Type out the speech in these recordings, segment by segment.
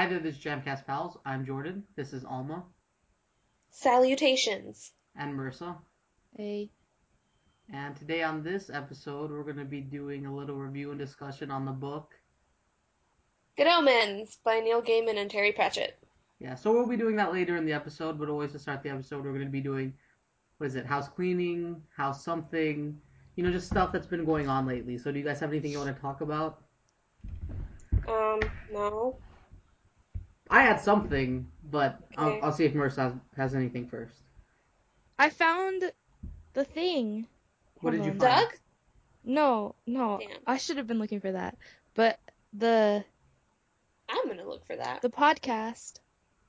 Hi there, this is Jamcast Pals. I'm Jordan. This is Alma Salutations. and Marissa. Hey. And today on this episode, we're going to be doing a little review and discussion on the book. Good Omens by Neil Gaiman and Terry Pratchett. Yeah, so we'll be doing that later in the episode, but always to start the episode, we're going to be doing, what is it, house cleaning, house something, you know, just stuff that's been going on lately. So do you guys have anything you want to talk about? Um, no. I had something, but Okay. I'll, I'll see if Marissa has, has anything first. I found the thing. What Hold did you find? Doug? No, no. Damn. I should have been looking for that. But the I'm gonna look for that. the podcast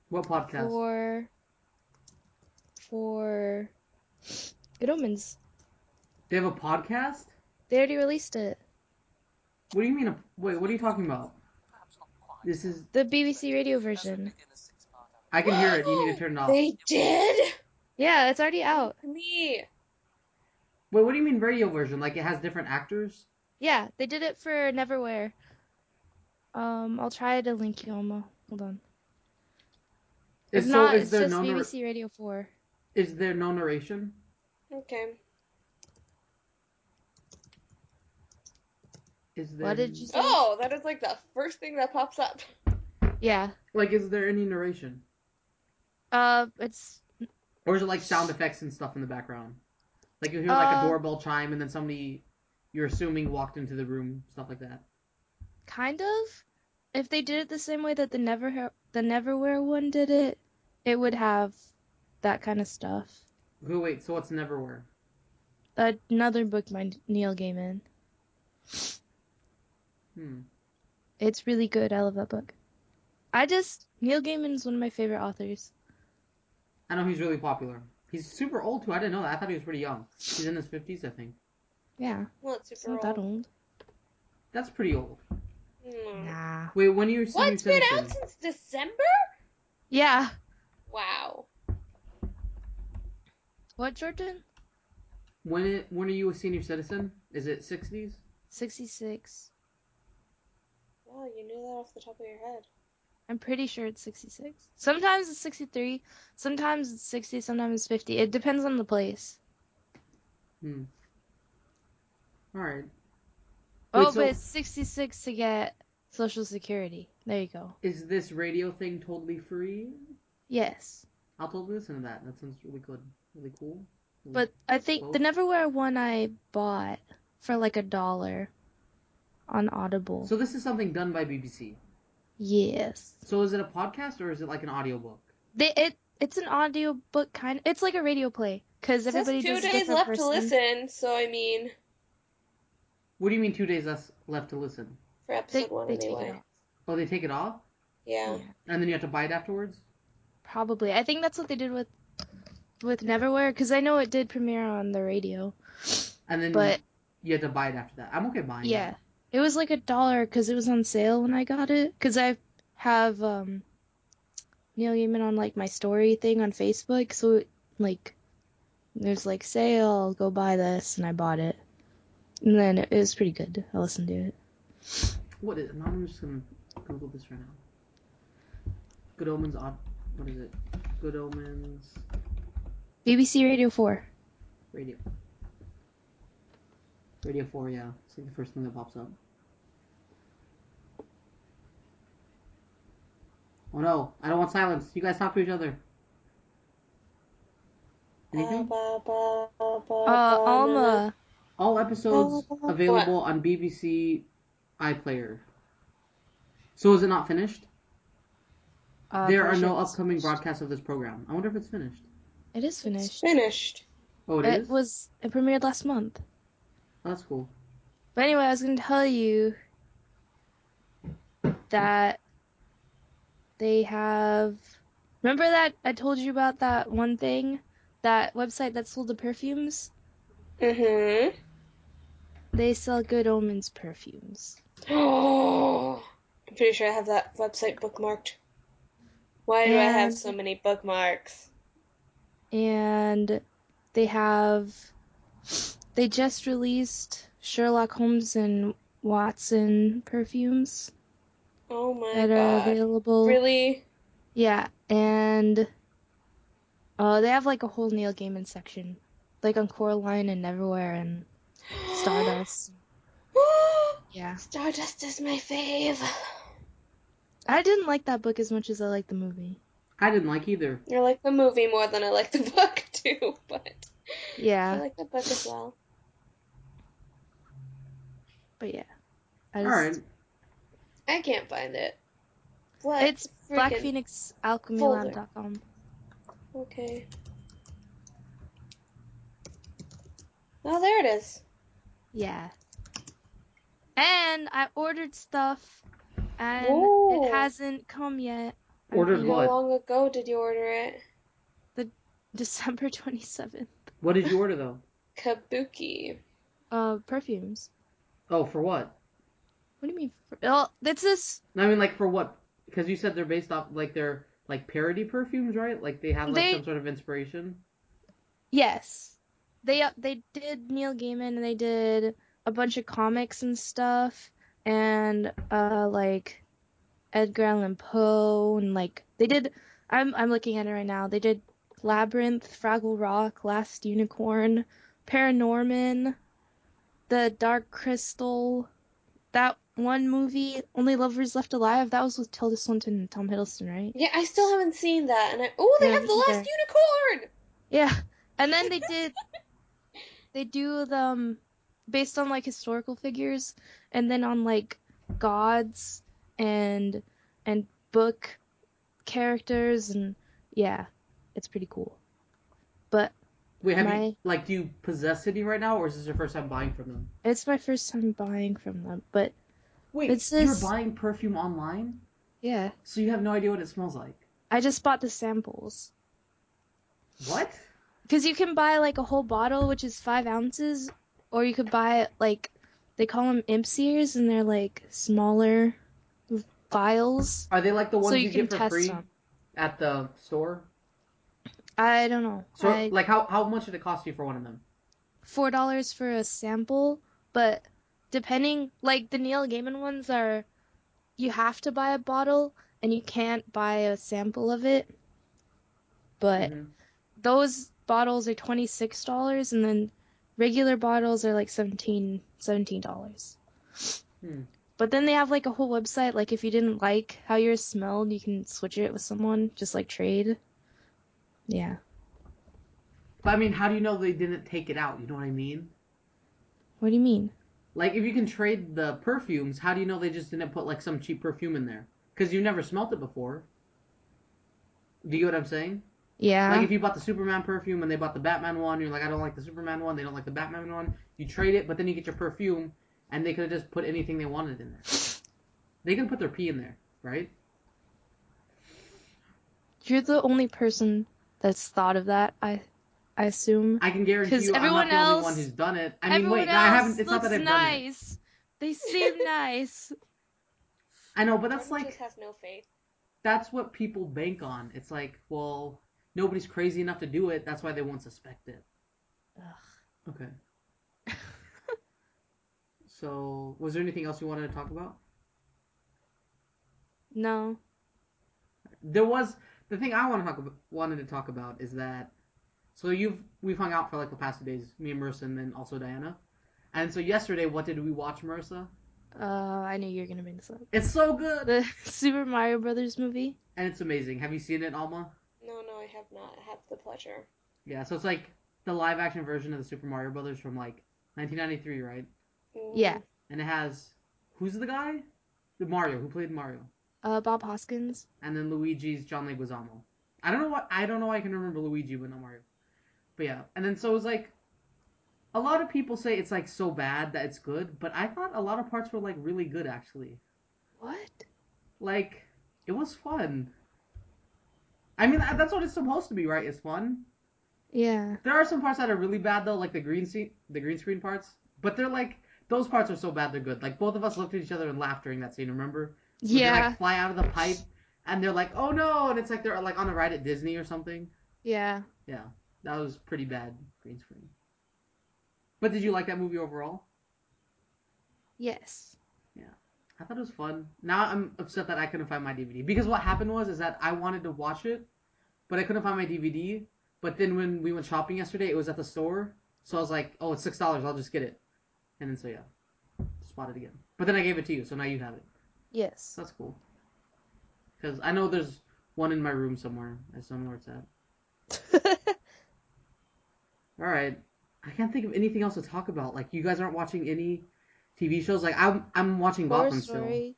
What podcast? for for Good Omens. They have a podcast? They already released it. What do you mean? A, wait, what are you talking about? This is. The BBC radio version. I can hear it. You need to turn it off. They did? Yeah, it's already out. Me. Wait, what do you mean radio version? Like it has different actors? Yeah, they did it for Neverwhere. Um, I'll try to link you, Alma. Hold on. If Is, not, so is it's there just no nar- BBC Radio 4. is there no narration? Okay. Is there What did you say? Oh, that is like the first thing that pops up. Yeah. like is there any narration? Uh, it's Or is it like sound effects and stuff in the background? Like you hear like a Uh, doorbell chime and then somebody you're assuming walked into the room, stuff like that. kind of. If they did it the same way that the Never the Neverwhere one did it, it would have that kind of stuff. Who wait, so what's Neverwhere? Another book by Neil Gaiman. Hmm. It's really good. I love that book. I just Neil Gaiman is one of my favorite authors. I know he's really popular. He's super old too. I didn't know that. I thought he was pretty young. He's in his fifties, I think. Yeah, Well, it's it's super not old. that old. That's pretty old. Hmm. Nah. Wait, when are you What? senior It's been citizen? out since December? Yeah. Wow. What, Jordan? When it when are you a senior citizen? Is it sixties? Sixty-six. Wow, you knew that off the top of your head. I'm pretty sure it's 66. Sometimes it's 63, sometimes it's 60, sometimes it's 50. It depends on the place. Hmm. All right. oh, Wait, so- but it's 66 to get Social Security. There you go. Is this radio thing totally free? Yes. I'll totally listen to that. That sounds really good. Really cool. Really- But I think Well- the Neverwhere one I bought for like a dollar on Audible. So this is something done by BBC. yes. So is it a podcast or is it like an audiobook? They, it it's an audio book kind it's like a radio play cuz It says everybody two does days left person. to listen, so I mean, What do you mean two days less left to listen? for They, episode one they take anyway. it off. Oh, they take it off, Yeah. and then you have to buy it afterwards. Probably. I think that's what they did with with Neverwhere cuz I know it did premiere on the radio. And then But you have to buy it after that. I'm okay buying yeah. it. It was like a dollar cuz it was on sale when I got it cuz I have um Neil Gaiman on like my story thing on Facebook, so like there's like sale, go buy this and I bought it. And then it, it was pretty good. I listened to it. What is it? I'm just gonna Google this right now. Good Omens. What is it? Good Omens BBC Radio 4. radio. Radio four, yeah. It's like the first thing that pops up. Oh no! I don't want silence. You guys talk to each other. Anything? Uh ba, na, na. Alma, All episodes available on BBC iPlayer. So is it not finished? uh, there are no upcoming finished. broadcasts of this program. I wonder if it's finished. It is It's finished. finished. Oh, it It is. was it premiered last month. Oh, that's cool. But anyway, I was going to tell you that they have. Remember that I told you about that one thing? That website that sold the perfumes? Mm-hmm. They sell Good Omens perfumes. Oh, I'm pretty sure I have that website bookmarked. Why do I have so many bookmarks? And they have. They just released Sherlock Holmes and Watson perfumes. Oh my that are available. Really? Yeah, and uh, they have like a whole Neil Gaiman section, like on Coraline and Neverwhere and Stardust. Yeah, Stardust is my fave. I didn't like that book as much as I liked the movie. I didn't like either. I like the movie more than I like the book too, but yeah, I like the book as well. but yeah, I All just right. I can't find it. What? it's freaking- blackphoenixalchemylab.com. Okay. Oh, there it is. Yeah, and I ordered stuff, and Whoa. it hasn't come yet. Ordered mean, How long ago did you order it? The December twenty seventh. What did you order though? Kabuki. Uh, perfumes. Oh, for what? What do you mean? For, oh, that's this. I mean, like for what? Because you said they're based off like they're like parody perfumes, right? Like they have like They- some sort of inspiration. Yes, they uh, they did Neil Gaiman and they did a bunch of comics and stuff, and uh like Edgar Allan Poe and like they did. I'm I'm looking at it right now. They did Labyrinth, Fraggle Rock, Last Unicorn, Paranorman, The Dark Crystal, that one movie, Only Lovers Left Alive. That was with Tilda Swinton and Tom Hiddleston, right? Yeah, I still haven't seen that. And I oh, they Yeah, have the me last unicorn. Yeah, and then they did they do them um, based on like historical figures, and then on like gods and and book characters, and yeah, it's pretty cool. But Wait, have you My- like do you possess any right now, or is this your first time buying from them? it's my first time buying from them. But Wait, It you're buying perfume online, yeah, so you have no idea what it smells like. I just bought the samples What? because you can buy like a whole bottle, which is five ounces, or you could buy like they call them imps ears, and they're like smaller vials. Are they like the ones so you, you get for free them. at the store? I don't know. So I, like how how much did it cost you for one of them? four dollars for a sample, but depending, like the Neil Gaiman ones are, you have to buy a bottle and you can't buy a sample of it. But Mhm. those bottles are twenty six dollars, and then regular bottles are like 17 dollars. Hmm. But then they have like a whole website. Like if you didn't like how yours smelled, you can switch it with someone, just like trade. Yeah. But I mean, how do you know they didn't take it out? You know what I mean? What do you mean? Like if you can trade the perfumes, how do you know they just didn't put like some cheap perfume in there? Because you never smelt it before. Do you get what I'm saying? Yeah. Like if you bought the Superman perfume and they bought the Batman one, you're like, I don't like the Superman one, they don't like the Batman one. You trade it, but then you get your perfume, and they could have just put anything they wanted in there. They can put their pee in there, right? You're the only person that's thought of that. I, I assume. I can guarantee you, I'm not everyone the only else- one who's done it. I mean, Everyone wait, else I haven't. It's not looks that I've done it. nice. They seem nice. I know, but that's Jordan like just has no faith. that's what people bank on. It's like, well, nobody's crazy enough to do it. That's why they won't suspect it. Ugh. Okay. So, was there anything else you wanted to talk about? No. There was the thing I want to talk about, wanted to talk about is that so you've we've hung out for like the past two days, me and Marissa, and then also Diana. And so yesterday, what did we watch, Marissa? Uh, I knew you were gonna bring this up. It's so good The Super Mario Brothers movie. and it's amazing. Have you seen it, Alma? No, no, I have not I had the pleasure. Yeah. So it's like the live action version of the Super Mario Brothers from like 1993, right? Mm. Yeah. And it has who's the guy? The Mario who played Mario, Uh, Bob Hoskins. and then Luigi's John Leguizamo. I don't know what I don't know. why I can remember Luigi, but not Mario. But yeah, and then so it was like a lot of people say it's like so bad that it's good, but I thought a lot of parts were like really good actually. What? Like it was fun. I mean, that's what it's supposed to be, right? It's fun. Yeah. There are some parts that are really bad though, like the green scene, the green screen parts. But they're like those parts are so bad they're good. Like both of us looked at each other and laughed during that scene. Remember? They Yeah. like fly out of the pipe, and they're like, "Oh no!" And it's like they're like on a ride at Disney or something. Yeah. Yeah, that was pretty bad green screen. But did you like that movie overall? Yes. Yeah. I thought it was fun. Now I'm upset that I couldn't find my DVD because what happened was is that I wanted to watch it, but I couldn't find my DVD. But then when we went shopping yesterday, it was at the store, so I was like, "Oh, it's six dollars. I'll just get it." And then so yeah, spot it again. But then I gave it to you, so now you have it. Yes. That's cool. Because I know there's one in my room somewhere. I don't know where it's at. All right. I can't think of anything else to talk about. Like you guys aren't watching any TV shows. Like I'm I'm watching Horror Gotham still.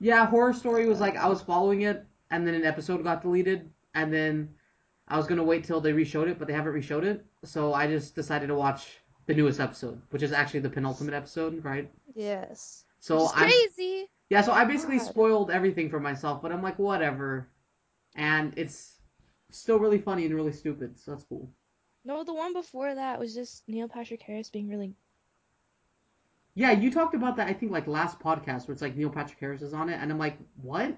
Yeah, horror story was like I was following it, and then an episode got deleted, and then I was gonna wait till they reshowed it, but they haven't reshowed it, so I just decided to watch the newest episode, which is actually the penultimate episode, right? Yes. So I'm crazy. yeah, so I basically God. spoiled everything for myself, but I'm like whatever, and it's still really funny and really stupid, so that's cool. No, the one before that was just Neil Patrick Harris being really. Yeah, you talked about that I think like last podcast where it's like Neil Patrick Harris is on it, and I'm like what?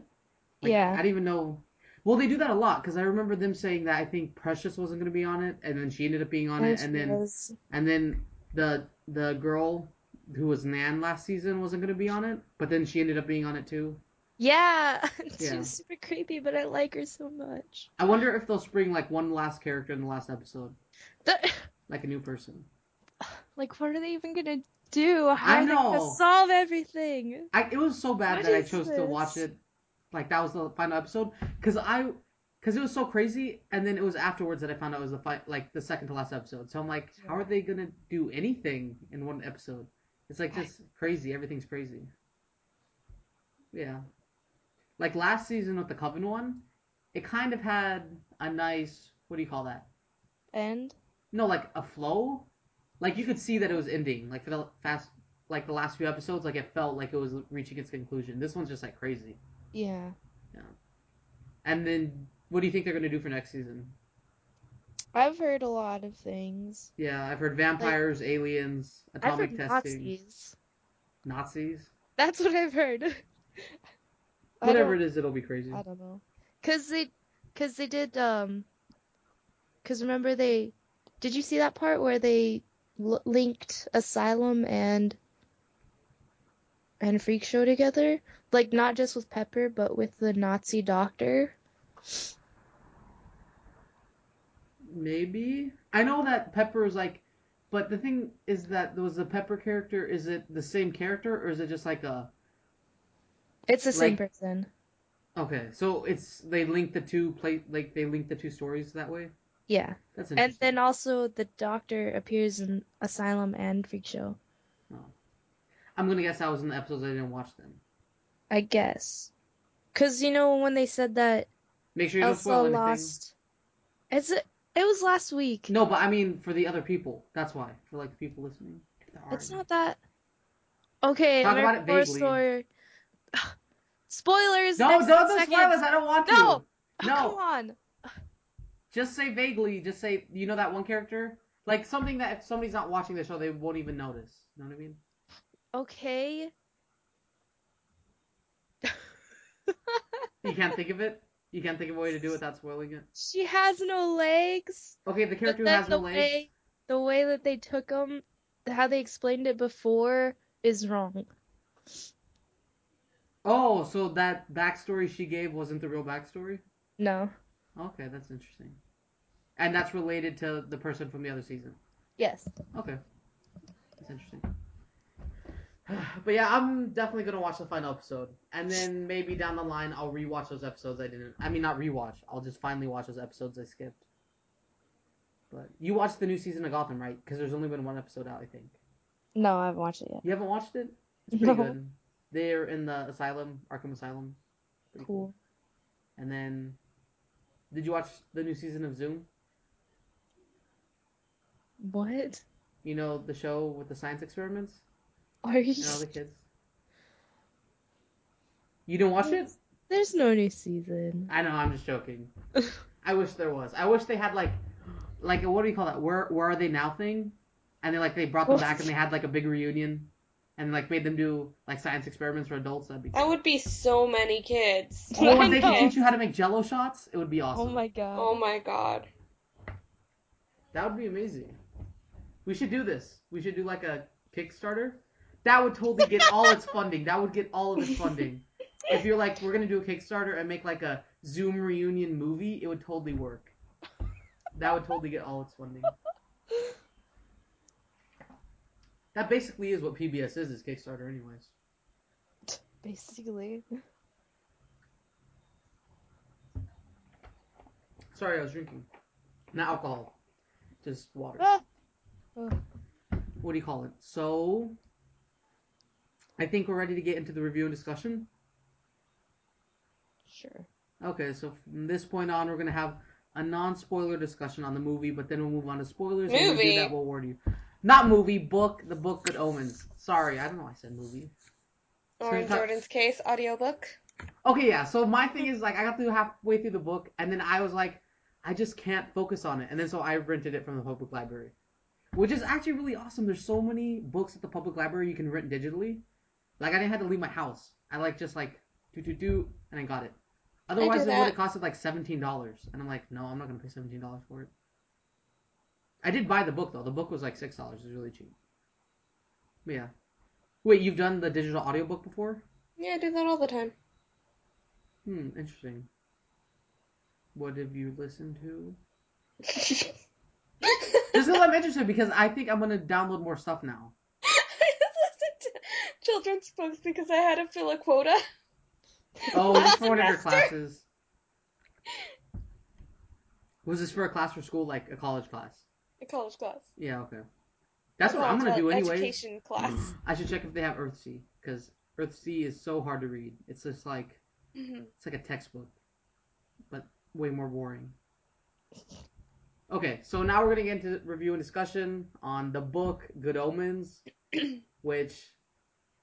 Like, Yeah. I didn't even know. Well, they do that a lot because I remember them saying that I think Precious wasn't going to be on it, and then she ended up being on it, and then was- and then the the girl who was Nan last season wasn't going to be on it, but then she ended up being on it too. Yeah, she Yeah. was super creepy, but I like her so much. I wonder if they'll spring like one last character in the last episode, The- like a new person. like, what are they even gonna do? How I are they solve everything? I, it was so bad What that I chose to watch it. Like that was the final episode because I because it was so crazy, and then it was afterwards that I found out it was the fi- like the second to last episode. So I'm like, how are they gonna do anything in one episode? It's like just crazy. Everything's crazy. Yeah, like last season with the Coven one, it kind of had a nice what do you call that? And No, like a flow. Like you could see that it was ending. Like for the fast, like the last few episodes, like it felt like it was reaching its conclusion. This one's just like crazy. yeah, Yeah. And then, what do you think they're gonna do for next season? I've heard a lot of things. Yeah, I've heard vampires, aliens, I've atomic heard testing, Nazis. Nazis. That's what I've heard. Whatever it is, it'll be crazy. I don't know. Cause they, cause they did. Um, cause remember they, did you see that part where they l- linked Asylum and and Freak Show together? Like not just with Pepper, but with the Nazi doctor. Maybe I know that Pepper is like, but the thing is that was the Pepper character. Is it the same character or is it just like a? It's the same person. Okay, so it's they link the two play like they link the two stories that way. Yeah, That's and then also the doctor appears in Asylum and Freak Show. Oh. I'm gonna guess that was in the episodes I didn't watch then. I guess. Cause you know when they said that Make sure you don't Elsa spoil anything. lost. It's it was last week. No, but I mean for the other people. That's why for like the people listening. If there are It's not that. Okay, Talk about American it Horror vaguely. Story. Spoilers. No, don't 10 do spoilers. I don't want No. to. Oh, No. come on. Just say vaguely. Just say you know that one character, like something that if somebody's not watching the show, they won't even notice. You know what I mean? Okay. You can't think of it. You can't think of a way to do it without spoiling it. she has no legs. Okay, the character has no the legs. way the way that they took them, how they explained it before, is wrong. Oh, so that backstory she gave wasn't the real backstory? No. Okay, that's interesting. And that's related to the person from the other season. Yes. Okay. That's interesting. But yeah, I'm definitely gonna watch the final episode, and then maybe down the line I'll rewatch those episodes I didn't. I mean, not rewatch. I'll just finally watch those episodes I skipped. But you watched the new season of Gotham, right? Because there's only been one episode out, I think. No, I haven't watched it yet. You haven't watched it? It's pretty No. good. They're in the asylum, Arkham Asylum. Pretty Cool. And then, did you watch the new season of Zoom? What? You know the show with the science experiments Are you? and all the kids. You didn't watch it? There's no new season. I know. I'm just joking. I wish there was. I wish they had like, like what do you call that? Where Where are they now thing? And they like they brought them back and they had like a big reunion, and like made them do like science experiments for adults. That'd be. That would be so many kids. Oh, I and they could teach you how to make Jello shots. It would be oh awesome. Oh my god. Oh my god. That would be amazing. We should do this. We should do like a Kickstarter. That would totally get all its funding. That would get all of its funding. If you're like, we're gonna do a Kickstarter and make like a Zoom reunion movie, it would totally work. That would totally get all its funding. That basically is what PBS is, is Kickstarter, anyways. Basically. Sorry, I was drinking. Not alcohol, just water. Ah! Oh. What do you call it? So, I think we're ready to get into the review and discussion. Sure. Okay, so from this point on, we're gonna have a non-spoiler discussion on the movie, but then we'll move on to spoilers. and When we Movie? do that, we'll warn you. Not movie, book. The book Good Omens. Sorry, I don't know. why I said movie. Or in So- Jordan's case, audiobook. Okay, yeah. So my thing is like I got through halfway through the book, and then I was like, I just can't focus on it, and then so I rented it from the public library, which is actually really awesome. There's so many books at the public library you can rent digitally. Like I didn't have to leave my house. I like just like do do do, and I got it. Otherwise, it would have costed like seventeen dollars, and I'm like, no, I'm not gonna pay seventeen dollars for it. I did buy the book though. The book was like six dollars. It was really cheap. But yeah. Wait, you've done the digital audiobook before? Yeah, I do that all the time. Hmm, interesting. What have you listened to? Just because I'm interested, because I think I'm gonna download more stuff now. I listened to children's books because I had to fill a quota. Oh, just for one of your classes. Was this for a class for school, like a college class? A college class. Yeah, okay. That's what I'm gonna do anyway. Education class. I should check if they have Earthsea, because Earthsea is so hard to read. It's just like Mhm. it's like a textbook, but way more boring. Okay, so now we're gonna get into review and discussion on the book Good Omens, which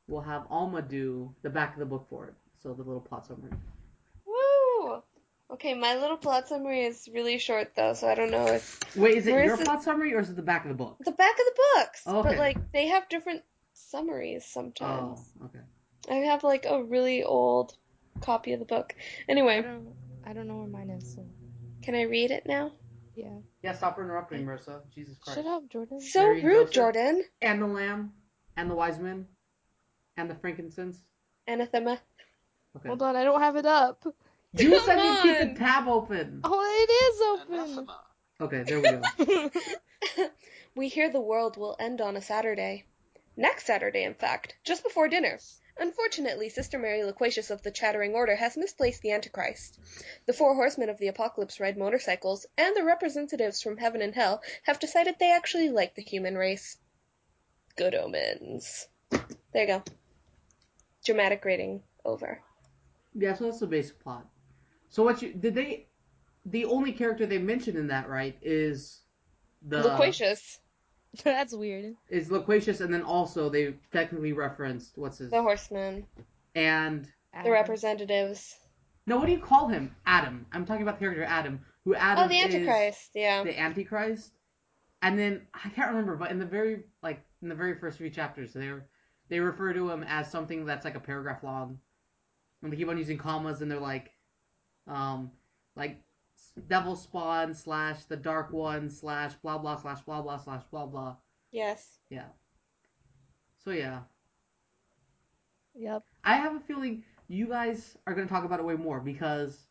we'll have Alma do the back of the book for it. So the little plot summary. Woo! Okay, my little plot summary is really short though, so I don't know if Wait, is it your is it? plot summary or is it the back of the book? the back of the books. Oh, okay. But like they have different summaries Oh, sometimes. okay. I have like a really old copy of the book. I Anyway, don't. I don't know where mine is. So can I read it now? yeah. Yeah, stop interrupting, Marissa. Jesus Christ. Shut up, Jordan. So Mary rude, Joseph. Jordan. And the lamb, and the wise men, and the frankincense. Anathema. Okay. Hold on, I don't have it up. You Come said you keep on. the tab open. Oh, it is open. Anathema. Okay, there we go. we hear the world will end on a Saturday. Next Saturday, in fact, just before dinner. Unfortunately, Sister Mary Loquacious of the Chattering Order has misplaced the Antichrist. The four horsemen of the apocalypse ride motorcycles, and the representatives from heaven and hell have decided they actually like the human race. Good omens. There you go. Dramatic rating over. Yeah, so that's the basic plot. So what you did they? The only character they mentioned in that right is the Loquacious, That's weird. is Loquacious, and then also they technically referenced what's his the Horseman and the representatives. no, what do you call him? Adam. I'm talking about the character Adam, who oh, Adam Oh, the is Antichrist, yeah. the Antichrist. And then I can't remember, but in the very like in the very first few chapters, they they refer to him as something that's like a paragraph long, and they keep on using commas, and they're like, um, like devil spawn slash the dark one slash blah blah slash blah blah slash blah blah. Yes. Yeah. So yeah, Yep. I have a feeling you guys are gonna talk about it way more because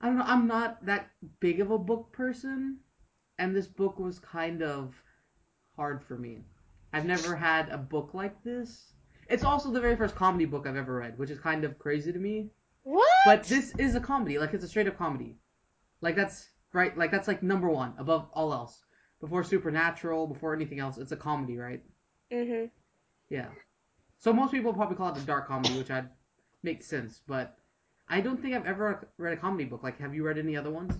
I don't know. I'm not that big of a book person, and this book was kind of hard for me. I've never had a book like this. It's also the very first comedy book I've ever read, which is kind of crazy to me. What? But this is a comedy, like it's a straight up comedy. Like that's right, like that's like number one above all else. Before Supernatural, before anything else, it's a comedy, right? Mm-hmm. Yeah. So most people probably call it a dark comedy, which I'd make sense, but I don't think I've ever read a comedy book. Like, have you read any other ones?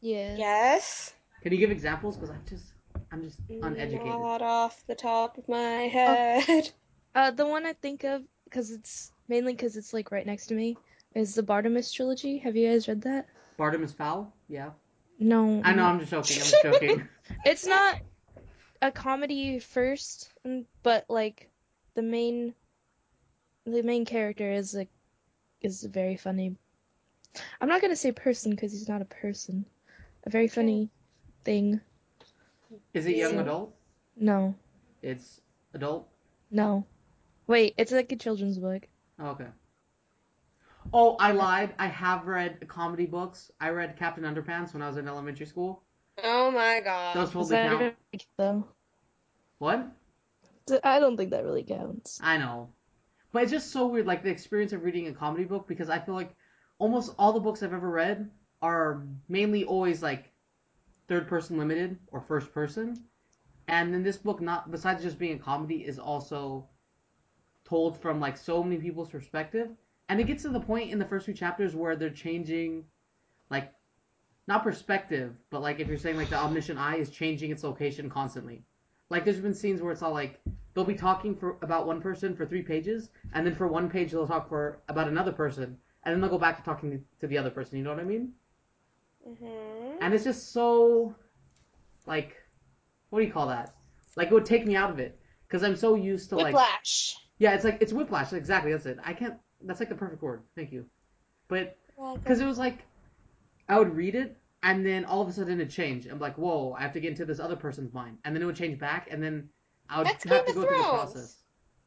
Yeah. Yes. Can you give examples? Because I'm just, I'm just uneducated. Not off the top of my head. Uh, the one I think of, because it's mainly because it's like right next to me, is the Bartimaeus trilogy. Have you guys read that? Bartimaeus Fowl? Yeah. No. I know. I'm just joking. I'm just joking. It's not a comedy first, mm, but like the main the main character is like is a very funny. I'm not gonna say person because he's not a person. A very funny thing. Is it young So- adult? No. It's Adult? No. Wait, it's like a children's book. Okay. Oh, I lied. I have read comedy books. I read Captain Underpants when I was in elementary school. Oh my god. Those Does totally that count. really count, though? What? I don't think that really counts. I know. But it's just so weird, like the experience of reading a comedy book, because I feel like almost all the books I've ever read are mainly always like third person limited or first person. And then this book, not besides just being a comedy, is also told from like so many people's perspective. And it gets to the point in the first few chapters where they're changing, like, not perspective, but like if you're saying like the omniscient eye is changing its location constantly. Like there's been scenes where it's all like they'll be talking for about one person for three pages, and then for one page they'll talk for about another person, and then they'll go back to talking to the other person. You know what I mean? hmm And it's just so, like, what do you call that? Like it would take me out of it because I'm so used to like Whiplash. Yeah, it's like it's whiplash. Exactly, that's it. I can't. That's like the perfect word. Thank you. But because it was like I would read it and then all of a sudden it changed. I'm like, whoa, I have to get into this other person's mind, and then it would change back, and then I would That's have Game to of go through the process.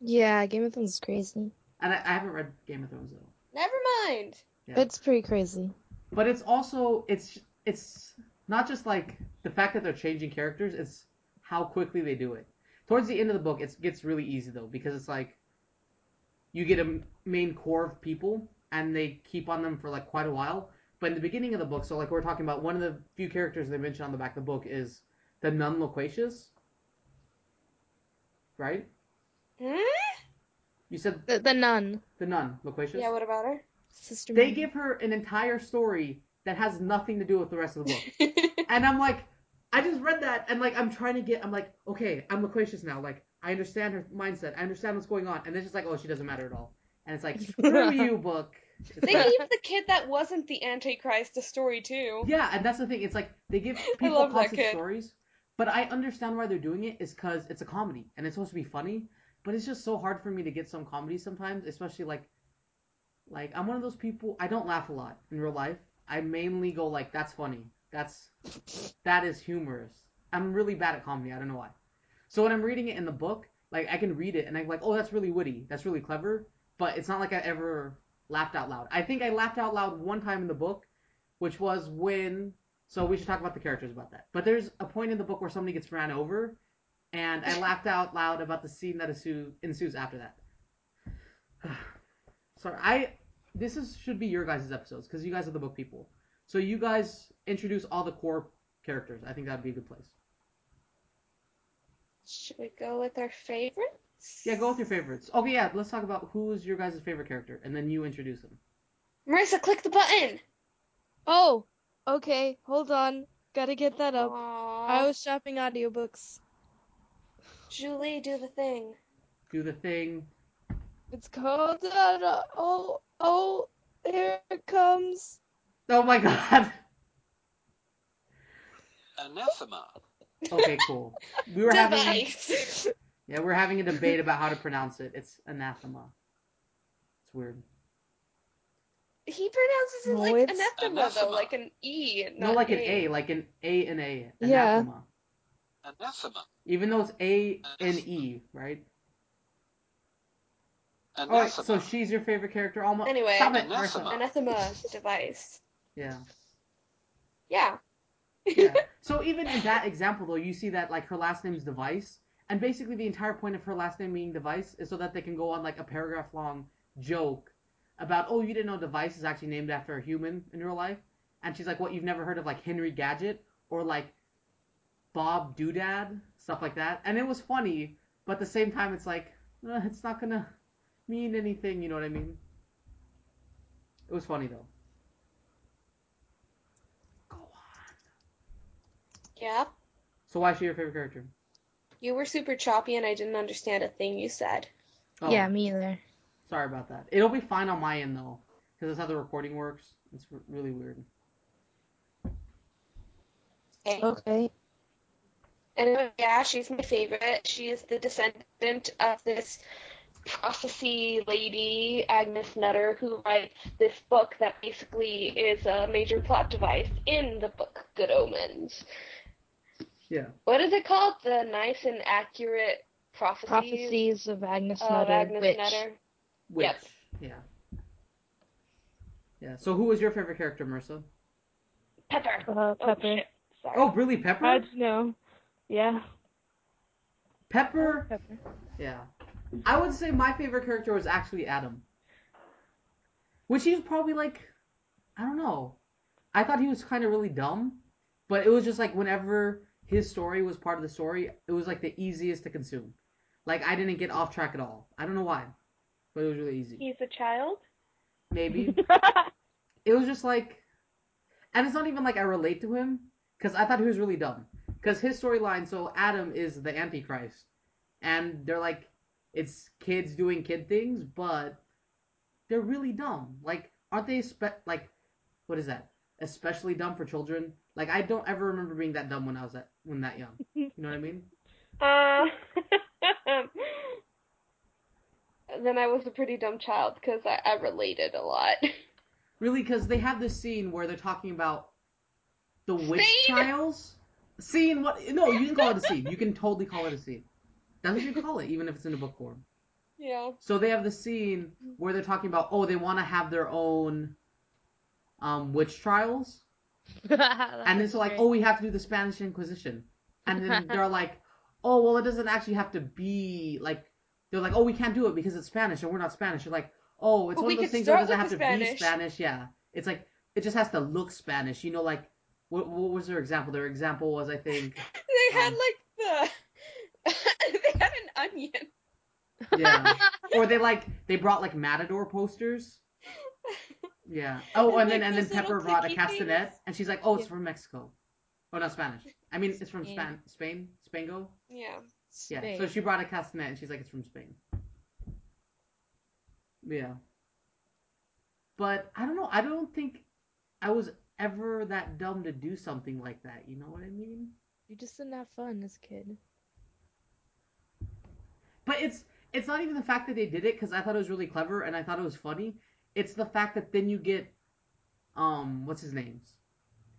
Yeah, Game of Thrones is crazy. And I, I haven't read Game of Thrones though. Never mind. Yeah. It's pretty crazy. But it's also it's it's not just like the fact that they're changing characters. It's how quickly they do it. Towards the end of the book, it gets really easy though because it's like you get a main core of people and they keep on them for like quite a while. But in the beginning of the book, so like we're talking about, one of the few characters they mention on the back of the book is the nun Loquacious, right? Hmm? You said The, the nun, the nun Loquacious. Yeah, what about her? Sister. they Mary. give her an entire story that has nothing to do with the rest of the book. And I'm like, I just read that, and like, I'm trying to get, I'm like, okay, I'm loquacious now. Like, I understand her mindset. I understand what's going on. And it's just like, oh, she doesn't matter at all. And it's like, screw you, book. It's they like- gave the kid that wasn't the Antichrist a story too. yeah, and that's the thing. It's like they give people love that constant kid. stories, but I understand why they're doing it is because it's a comedy and it's supposed to be funny. But it's just so hard for me to get some comedy sometimes, especially like, like I'm one of those people. I don't laugh a lot in real life. I mainly go like, that's funny. That's that is humorous. I'm really bad at comedy. I don't know why. So when I'm reading it in the book, like I can read it and I'm like, oh, that's really witty. That's really clever. But it's not like I ever laughed out loud. I think I laughed out loud one time in the book, which was when. So we should talk about the characters about that. But there's a point in the book where somebody gets ran over, and I laughed out loud about the scene that ensues, ensues after that. Sorry, I. This is should be your guys' episodes because you guys are the book people. So you guys introduce all the core characters. I think that'd be a good place. Should we go with our favorites? Yeah, go with your favorites. Okay, yeah, let's talk about who is your guys' favorite character, and then you introduce them. Marissa, click the button. Oh, okay. Hold on. Gotta get that up. Aww. I was shopping audiobooks. Julie, do the thing. Do the thing. It's called. Uh, oh, oh, here it comes. Oh my god. Anathema. Okay, cool. We were having yeah, we're having a debate about how to pronounce it. It's anathema. It's weird. he pronounces it No, like it's- anathema, though, Anathema. like an E. No, not like an A, like an A and A. Yeah. Anathema. Anathema. Even though it's A and E, right? Anathema. Alright, so she's your favorite character almost. Anyway. Stop it, Anathema. Anathema device. Yeah. Yeah. Yeah. So even in that example though, you see that like her last name's Device, and basically the entire point of her last name being Device is so that they can go on like a paragraph long joke about oh you didn't know Device is actually named after a human in real life, and she's like what you've never heard of like Henry Gadget or like Bob Doodad stuff like that, and it was funny, but at the same time it's like uh, it's not gonna mean anything, you know what I mean? It was funny though. Go on. Yeah. So why is she your favorite character? You were super choppy and I didn't understand a thing you said. Oh, Yeah, me either. Sorry about that. It'll be fine on my end though, because that's how the recording works. It's r- really weird. Okay. Okay. Anyway, yeah, she's my favorite. She is the descendant of this prophecy lady, Agnes Nutter, who writes this book that basically is a major plot device in the book Good Omens. Yeah. What is it called? The nice and accurate prophecies, Prophecies of Agnes of Nutter, Agnes which Nutter. Which, Yep. yeah. Yeah. So who was your favorite character, Marissa? Pepper. uh, Oh, Pepper. shit. Sorry. Oh, really, Pepper? How'd you know? Yeah. Pepper. Pepper. Yeah. I would say my favorite character was actually Adam. Which he's probably like, I don't know. I thought he was kind of really dumb, but it was just like whenever his story was part of the story, it was like the easiest to consume. Like I didn't get off track at all. I don't know why, but it was really easy. He's a child. Maybe it was just like, and it's not even like I relate to him because I thought he was really dumb. Because his storyline, so Adam is the Antichrist, and they're like, it's kids doing kid things, but they're really dumb. Like, aren't they spe- like, what is that? Especially dumb for children. Like, I don't ever remember being that dumb when I was that when that young. You know what I mean? Uh, then I was a pretty dumb child because I, I related a lot. Really, because they have this scene where they're talking about the witch Scene? trials. Scene? What? No, you can call it a scene. You can totally call it a scene. That's what you call it, even if it's in a book form. Yeah. So they have the scene where they're talking about, oh, they want to have their own um, witch trials, and then so like, oh, we have to do the Spanish Inquisition, and then they're like, oh, well, it doesn't actually have to be like, they're like, oh, we can't do it because it's Spanish and we're not Spanish. They're like, oh, it's one of those things that doesn't have to the be Spanish. Spanish. Yeah, it's like it just has to look Spanish. You know, like what, what was their example? Their example was, I think, They had Um, like the. they had an onion. yeah, or they like they brought like Matador posters. Yeah. Oh, and And, then like, and then Pepper brought a castanet, things. and she's like, "Oh, it's Yeah. from Mexico." Oh, not Spanish. I mean, it's from Spain. Span Spain, Spango. Yeah. Yeah. So she brought a castanet, and she's like, "It's from Spain." Yeah. But I don't know. I don't think I was ever that dumb to do something like that. You know what I mean? You just didn't have fun as a kid. But it's it's not even the fact that they did it because I thought it was really clever and I thought it was funny. It's the fact that then you get um what's his name's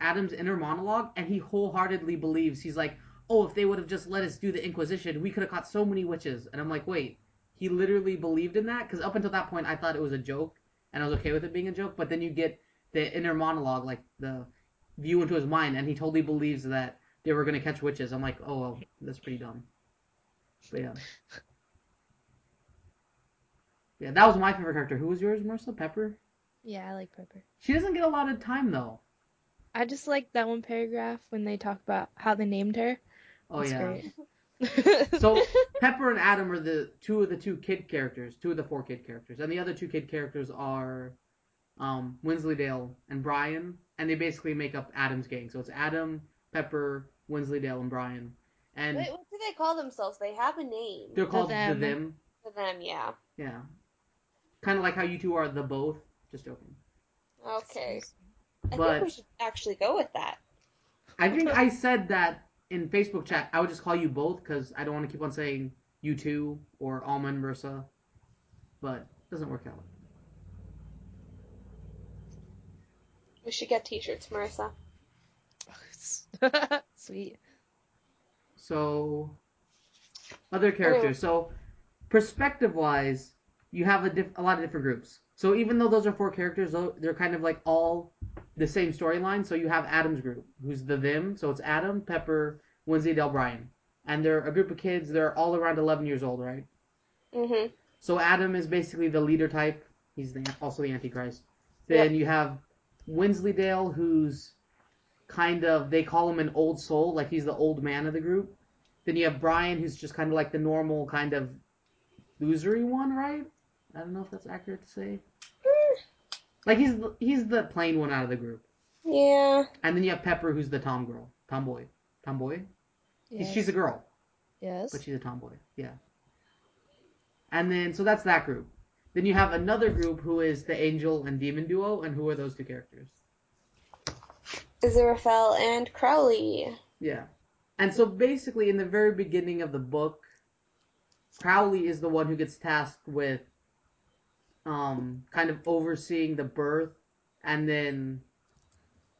Adam's inner monologue and he wholeheartedly believes he's like, oh, if they would have just let us do the Inquisition, we could have caught so many witches. And I'm like, wait, he literally believed in that because up until that point I thought it was a joke and I was okay with it being a joke. But then you get the inner monologue, like the view into his mind, and he totally believes that they were gonna catch witches. I'm like, oh, well, that's pretty dumb. But yeah. Yeah, that was my favorite character. Who was yours, Marissa? Pepper? Yeah, I like Pepper. She doesn't get a lot of time though. I just like that one paragraph when they talk about how they named her. Oh It's yeah. great. So Pepper and Adam are the two of the two kid characters, two of the four kid characters, and the other two kid characters are um, Wensleydale and Brian, and they basically make up Adam's gang. So it's Adam, Pepper, Wensleydale, and Brian, and Wait, what do they call themselves? They have a name. they're called the them. them. For them, yeah. Yeah, kind of like how you two are the both. Just joking. Okay. I But- think we should actually go with that. I think I said that in Facebook chat. I would just call you both because I don't want to keep on saying you two or Alma and Marissa, but it doesn't work out. We should get t-shirts, Marissa. Sweet. So, other characters. So, perspective wise, you have a, diff- a lot of different groups. So, even though those are four characters, they're kind of like all the same storyline. So, you have Adam's group, who's the them. So, it's Adam, Pepper, Wensleydale, Brian. And they're a group of kids. They're all around 11 years old, right? Mm-hmm. So, Adam is basically the leader type. He's the, also the Antichrist. Then you have Wensleydale, who's kind of, they call him an old soul, like he's the old man of the group. Then you have Brian, who's just kind of like the normal kind of losery one, right? I don't know if that's accurate to say. Mm. Like he's the- he's the plain one out of the group. Yeah. And then you have Pepper, who's the tom girl, tomboy, tomboy. Yes. She's a girl, Yes. but she's a tomboy. Yeah. And then so that's that group. Then you have another group who is the angel and demon duo, and who are those two characters? Aziraphale and Crowley. Yeah. And so basically, in the very beginning of the book, Crowley is the one who gets tasked with um, kind of overseeing the birth and then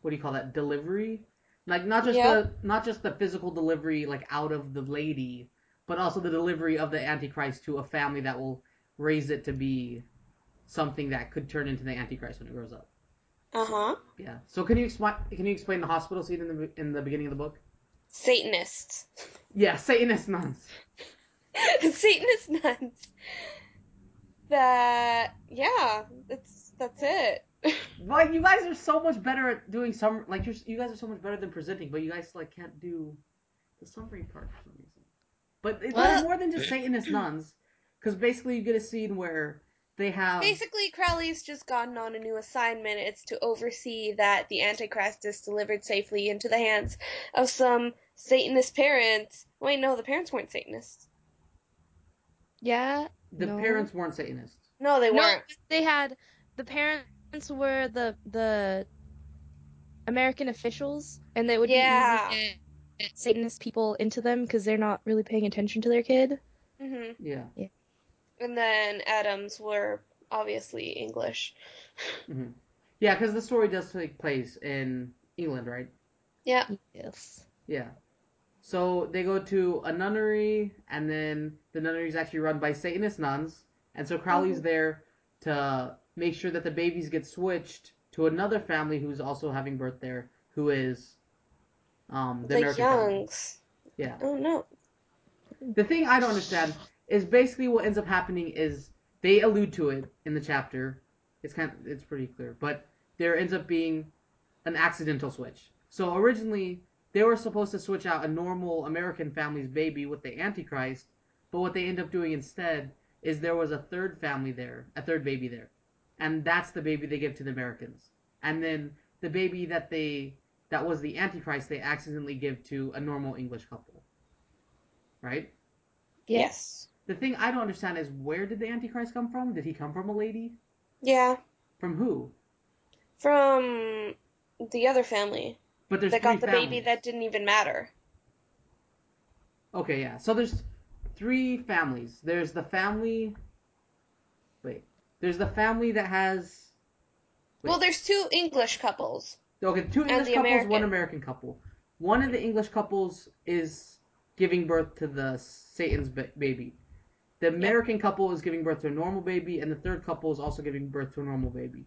what do you call that delivery like not just Yep. the not just the physical delivery like out of the lady but also the delivery of the Antichrist to a family that will raise it to be something that could turn into the Antichrist when it grows up. Uh huh. Yeah. So can you explain? Can you explain the hospital scene in the in the beginning of the book? Satanists. Yeah, Satanist nuns. Satanist nuns. That yeah, that's that's it. Like you guys are so much better at doing some. Like you're, you guys are so much better than presenting, but you guys like can't do the summary part for some reason. But it's Well- more than just Satanist nuns, because basically you get a scene where they have. Basically, Crowley's just gotten on a new assignment. It's to oversee that the Antichrist is delivered safely into the hands of some Satanist parents. Wait, no, the parents weren't Satanists. Yeah. The no. parents weren't Satanists. No, they weren't. No, they had the parents were the the American officials, and they would Yeah. be get Satanist people into them because they're not really paying attention to their kid. Mm-hmm. Yeah. yeah. And then Adams were obviously English. hmm Yeah, because the story does take place in England, right? Yeah. Yes. Yeah. So they go to a nunnery, and then the nunnery is actually run by Satanist nuns, and so Crowley's Mhm. there to make sure that the babies get switched to another family who's also having birth there, who is um, the, The, American family. Youngs. Yeah. Oh no. The thing I don't understand is basically what ends up happening is they allude to it in the chapter. It's kind of, it's pretty clear, but there ends up being an accidental switch. So originally they were supposed to switch out a normal American family's baby with the Antichrist, but what they end up doing instead is there was a third family there, a third baby there, and that's the baby they give to the Americans. And then the baby that they that was the Antichrist they accidentally give to a normal English couple. Right? Yes. The thing I don't understand is where did the Antichrist come from? Did he come from a lady? Yeah. From who? From the other family But there's that three got the families. baby that didn't even matter. Okay, yeah. So there's three families. There's the family. Wait. There's the family that has. Wait. Well, there's two English couples. Okay, two English couples, one American. American couple. One of the English couples is giving birth to the Satan's ba- baby. The American couple is giving birth to a normal baby, and the third couple is also giving birth to a normal baby.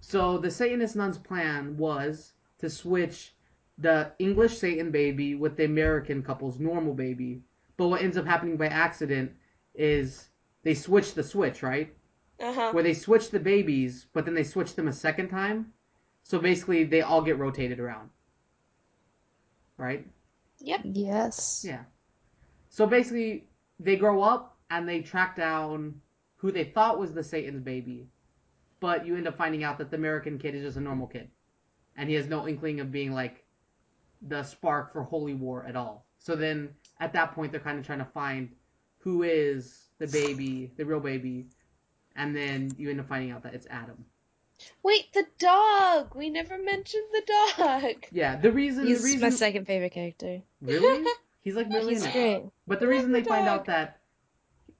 So the Satanist nun's plan was to switch the English Satan baby with the American couple's normal baby. But what ends up happening by accident is they switch the switch, right? Uh huh. where they switch the babies, but then they switch them a second time. So basically, they all get rotated around. Right? Yep. Yes. Yeah. So basically, they grow up and they track down who they thought was the Satan's baby, but you end up finding out that the American kid is just a normal kid, and he has no inkling of being like the spark for holy war at all. So then, at that point, they're kind of trying to find who is the baby, the real baby, and then you end up finding out that it's Adam. Wait, the dog. We never mentioned the dog. Yeah, the reason He's the reason my second favorite character. really he's like really He's in great. But the reason love they the find out that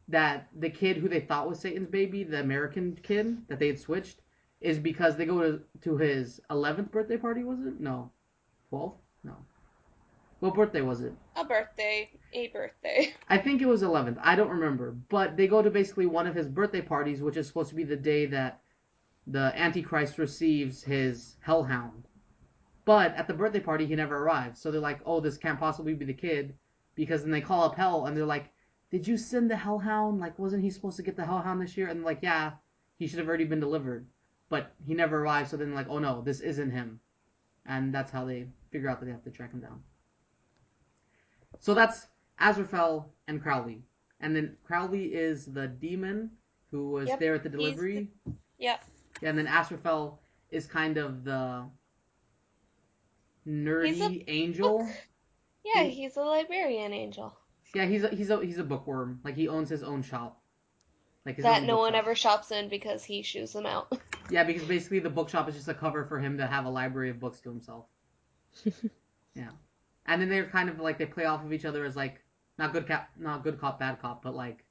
that the kid who they thought was Satan's baby, the American kid that they had switched, is because they go to to his eleventh birthday party. Was it? No, twelfth. No. What birthday was it? A birthday. A birthday. I think it was 11th. I don't remember. But they go to basically one of his birthday parties, which is supposed to be the day that the Antichrist receives his hellhound. But at the birthday party, he never arrives. So they're like, oh, this can't possibly be the kid. Because then they call up hell and they're like, did you send the hellhound? Like, wasn't he supposed to get the hellhound this year? And like, yeah, he should have already been delivered. But he never arrives. So then, like, oh no, this isn't him. And that's how they figure out that they have to track him down. So that's Azrael and Crowley. And then Crowley is the demon who was Yep, there at the delivery. Yep. Yeah, and then Azrael is kind of the nerdy a angel. Yeah, He- he's a librarian angel. Yeah, he's a, he's a he's a bookworm. Like he owns his own shop. Like That no one ever shops in because he shoos them out. Yeah, because basically the bookshop is just a cover for him to have a library of books to himself. yeah, and then they're kind of like they play off of each other as like not good cap, not good cop, bad cop, but like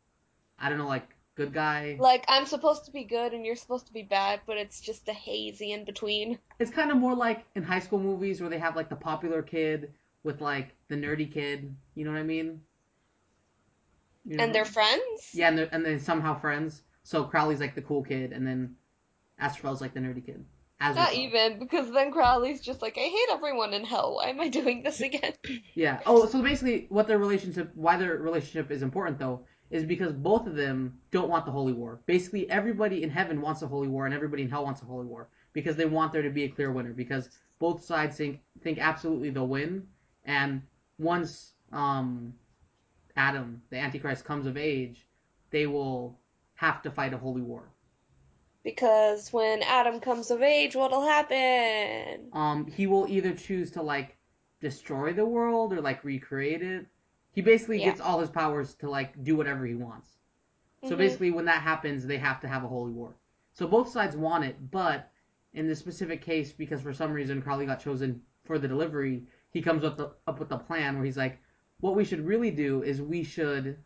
I don't know, like good guy. like, I'm supposed to be good and you're supposed to be bad, but it's just a hazy in between. It's kind of more like in high school movies where they have like the popular kid with like the nerdy kid. You know what I mean? You know? And they're friends? yeah, and they're, and then somehow friends. So Crowley's like the cool kid, and then Astrofel's like the nerdy kid. Azrael. Not even, because then Crowley's just like, I hate everyone in hell. Why am I doing this again? Yeah. Oh, so basically, what their relationship, why their relationship is important though, is because both of them don't want the holy war. Basically, everybody in heaven wants a holy war, and everybody in hell wants a holy war because they want there to be a clear winner. Because both sides think think absolutely they'll win, and once um, Adam, the Antichrist, comes of age, they will have to fight a holy war. Because when Adam comes of age, what'll happen? Um, he will either choose to like destroy the world or like recreate it. He basically Yeah. gets all his powers to like do whatever he wants. So Mhm. basically, when that happens, they have to have a holy war. So both sides want it, but in this specific case, because for some reason Crowley got chosen for the delivery, he comes up, the, up with a plan where he's like, what we should really do is we should,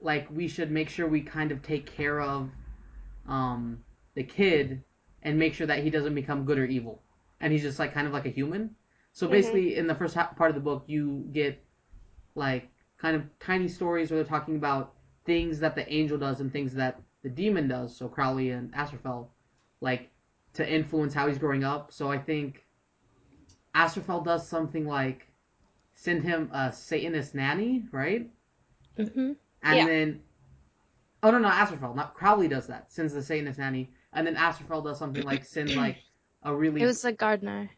like, we should make sure we kind of take care of um, the kid and make sure that he doesn't become good or evil. And he's just like kind of like a human. So Mhm. basically, in the first part of the book, you get like kind of tiny stories where they're talking about things that the angel does and things that the demon does. So Crowley and Astrophel, like to influence how he's growing up. So I think Astrophel does something like send him a Satanist nanny, right? hmm And Yeah. then, oh no, no, Astrophel, not Crowley does that. Sends the Satanist nanny, and then Astrophel does something like send like a really It was the gardener.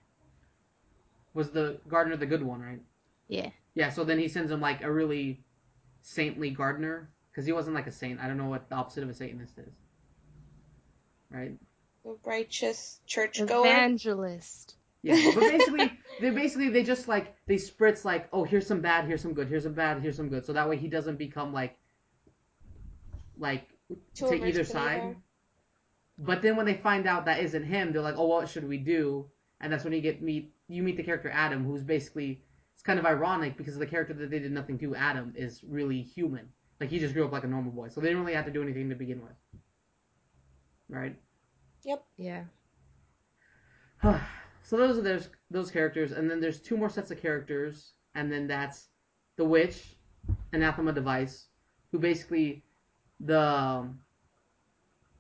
was the gardener the good one, right? Yeah. Yeah. So then he sends him like a really saintly gardener because he wasn't like a saint. I don't know what the opposite of a Satanist is, right? The righteous churchgoer. Evangelist. Yeah, but basically, they basically they just like they spritz like, oh, here's some bad, here's some good, here's some bad, here's some good, so that way he doesn't become like, like Too to either side. neither. But then when they find out that isn't him, they're like, oh, what should we do? And that's when you get meet you meet the character Adam, who's basically it's kind of ironic because the character that they did nothing to, Adam, is really human. Like he just grew up like a normal boy, so they didn't really have to do anything to begin with, right? Yep. Yeah. so those are those those characters, and then there's two more sets of characters, and then that's the witch, Anathema Device, who basically the um,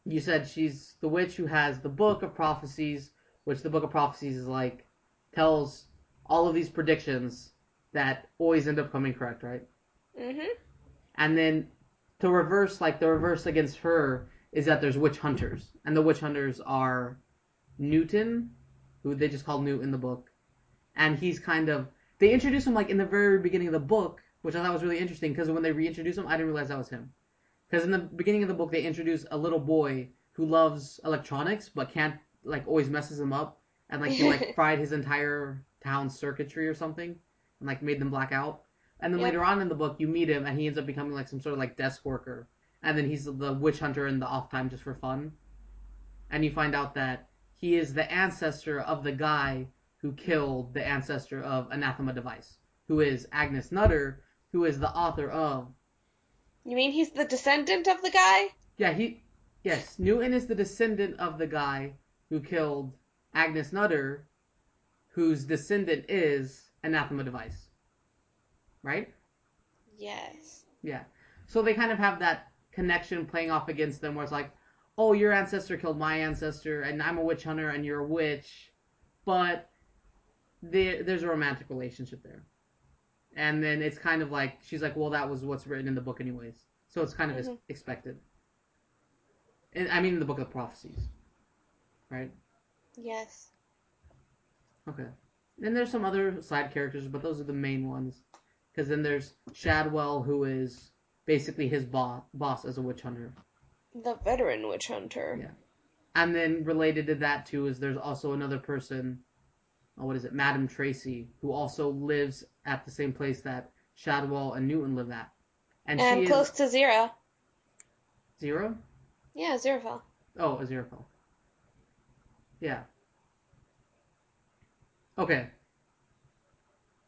you said she's the witch who has the book of prophecies, which the book of prophecies is like tells all of these predictions that always end up coming correct, right? Mhm. And then to reverse, like the reverse against her is that there's witch hunters, and the witch hunters are Newton, who they just call Newt in the book, and he's kind of they introduce him like in the very beginning of the book, which I thought was really interesting because when they reintroduce him, I didn't realize that was him. Because in the beginning of the book, they introduce a little boy who loves electronics but can't like always messes them up, and like he like fried his entire town's circuitry or something, and like made them black out. And then Yep. later on in the book, you meet him, and he ends up becoming like some sort of like desk worker, and then he's the witch hunter in the off time just for fun. And you find out that he is the ancestor of the guy who killed the ancestor of Anathema Device, who is Agnes Nutter, who is the author of You mean he's the descendant of the guy? yeah he yes Newton is the descendant of the guy who killed Agnes Nutter, whose descendant is Anathema Device, right? Yes. Yeah. So they kind of have that connection playing off against them where it's like, oh, your ancestor killed my ancestor, and I'm a witch hunter, and you're a witch, but there, there's a romantic relationship there. And then it's kind of like, she's like, well, that was what's written in the book, anyways. So it's kind of Mhm. expected. And, I mean, in the book of prophecies. Right? Yes. Okay. Then there's some other side characters, but those are the main ones. Because then there's Shadwell, who is basically his boss, boss as a witch hunter. The veteran witch hunter. Yeah. And then related to that too is there's also another person, oh, what is it, Madame Tracy, who also lives at the same place that Shadwell and Newton live at. And, And, she close is to Zero. Zero? Yeah, Zerophil. Oh, Aziraphale. Yeah. Okay.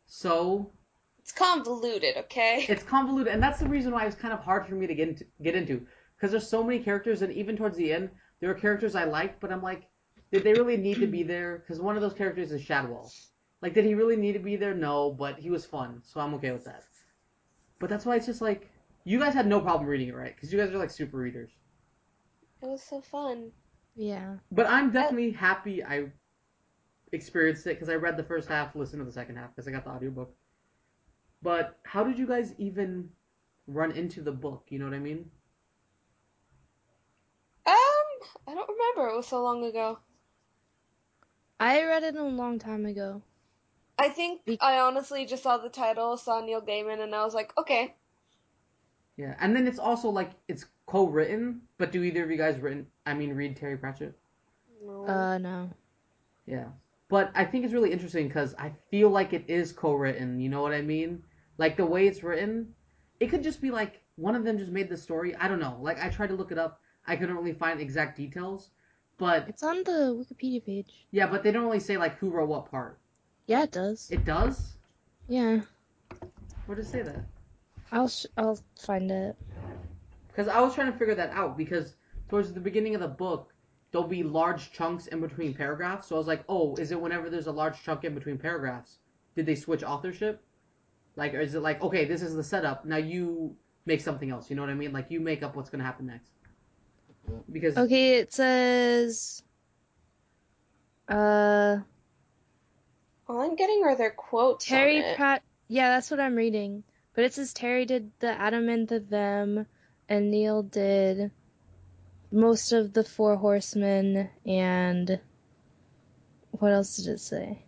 So It's convoluted, okay? it's convoluted, and that's the reason why it's kind of hard for me to get into. Get into because there's so many characters, and even towards the end, there are characters I liked, but I'm like, did they really need to be there? Because one of those characters is Shadwell. Like, did he really need to be there? No, but he was fun, so I'm okay with that. But that's why it's just like You guys had no problem reading it, right? Because you guys are like super readers. It was so fun. Yeah. But I'm definitely happy I experienced it because I read the first half, listened to the second half because I got the audiobook. But how did you guys even run into the book? You know what I mean? I don't remember. It was so long ago. I read it a long time ago. I think Be- I honestly just saw the title, saw Neil Gaiman, and I was like, okay. Yeah, and then it's also like it's co-written. But do either of you guys written? I mean, read Terry Pratchett. No. Uh, no. Yeah. But I think it's really interesting because I feel like it is co-written. You know what I mean? Like the way it's written, it could just be like one of them just made the story. I don't know. Like I tried to look it up, I couldn't really find exact details. But It's on the Wikipedia page. yeah, but they don't really say like who wrote what part. Yeah, it does. It does. Yeah. Where does it say that? I'll sh- I'll find it. Because I was trying to figure that out because towards the beginning of the book, there'll be large chunks in between paragraphs. So I was like, oh, is it whenever there's a large chunk in between paragraphs? Did they switch authorship? Like, or is it like, okay, this is the setup. Now you make something else. You know what I mean? Like you make up what's gonna happen next. Because Okay, it says. Uh, All I'm getting are their quotes. Terry on it. Pratt. Yeah, that's what I'm reading. But it says Terry did the Adam and the Them, and Neil did most of the Four Horsemen, and what else did it say?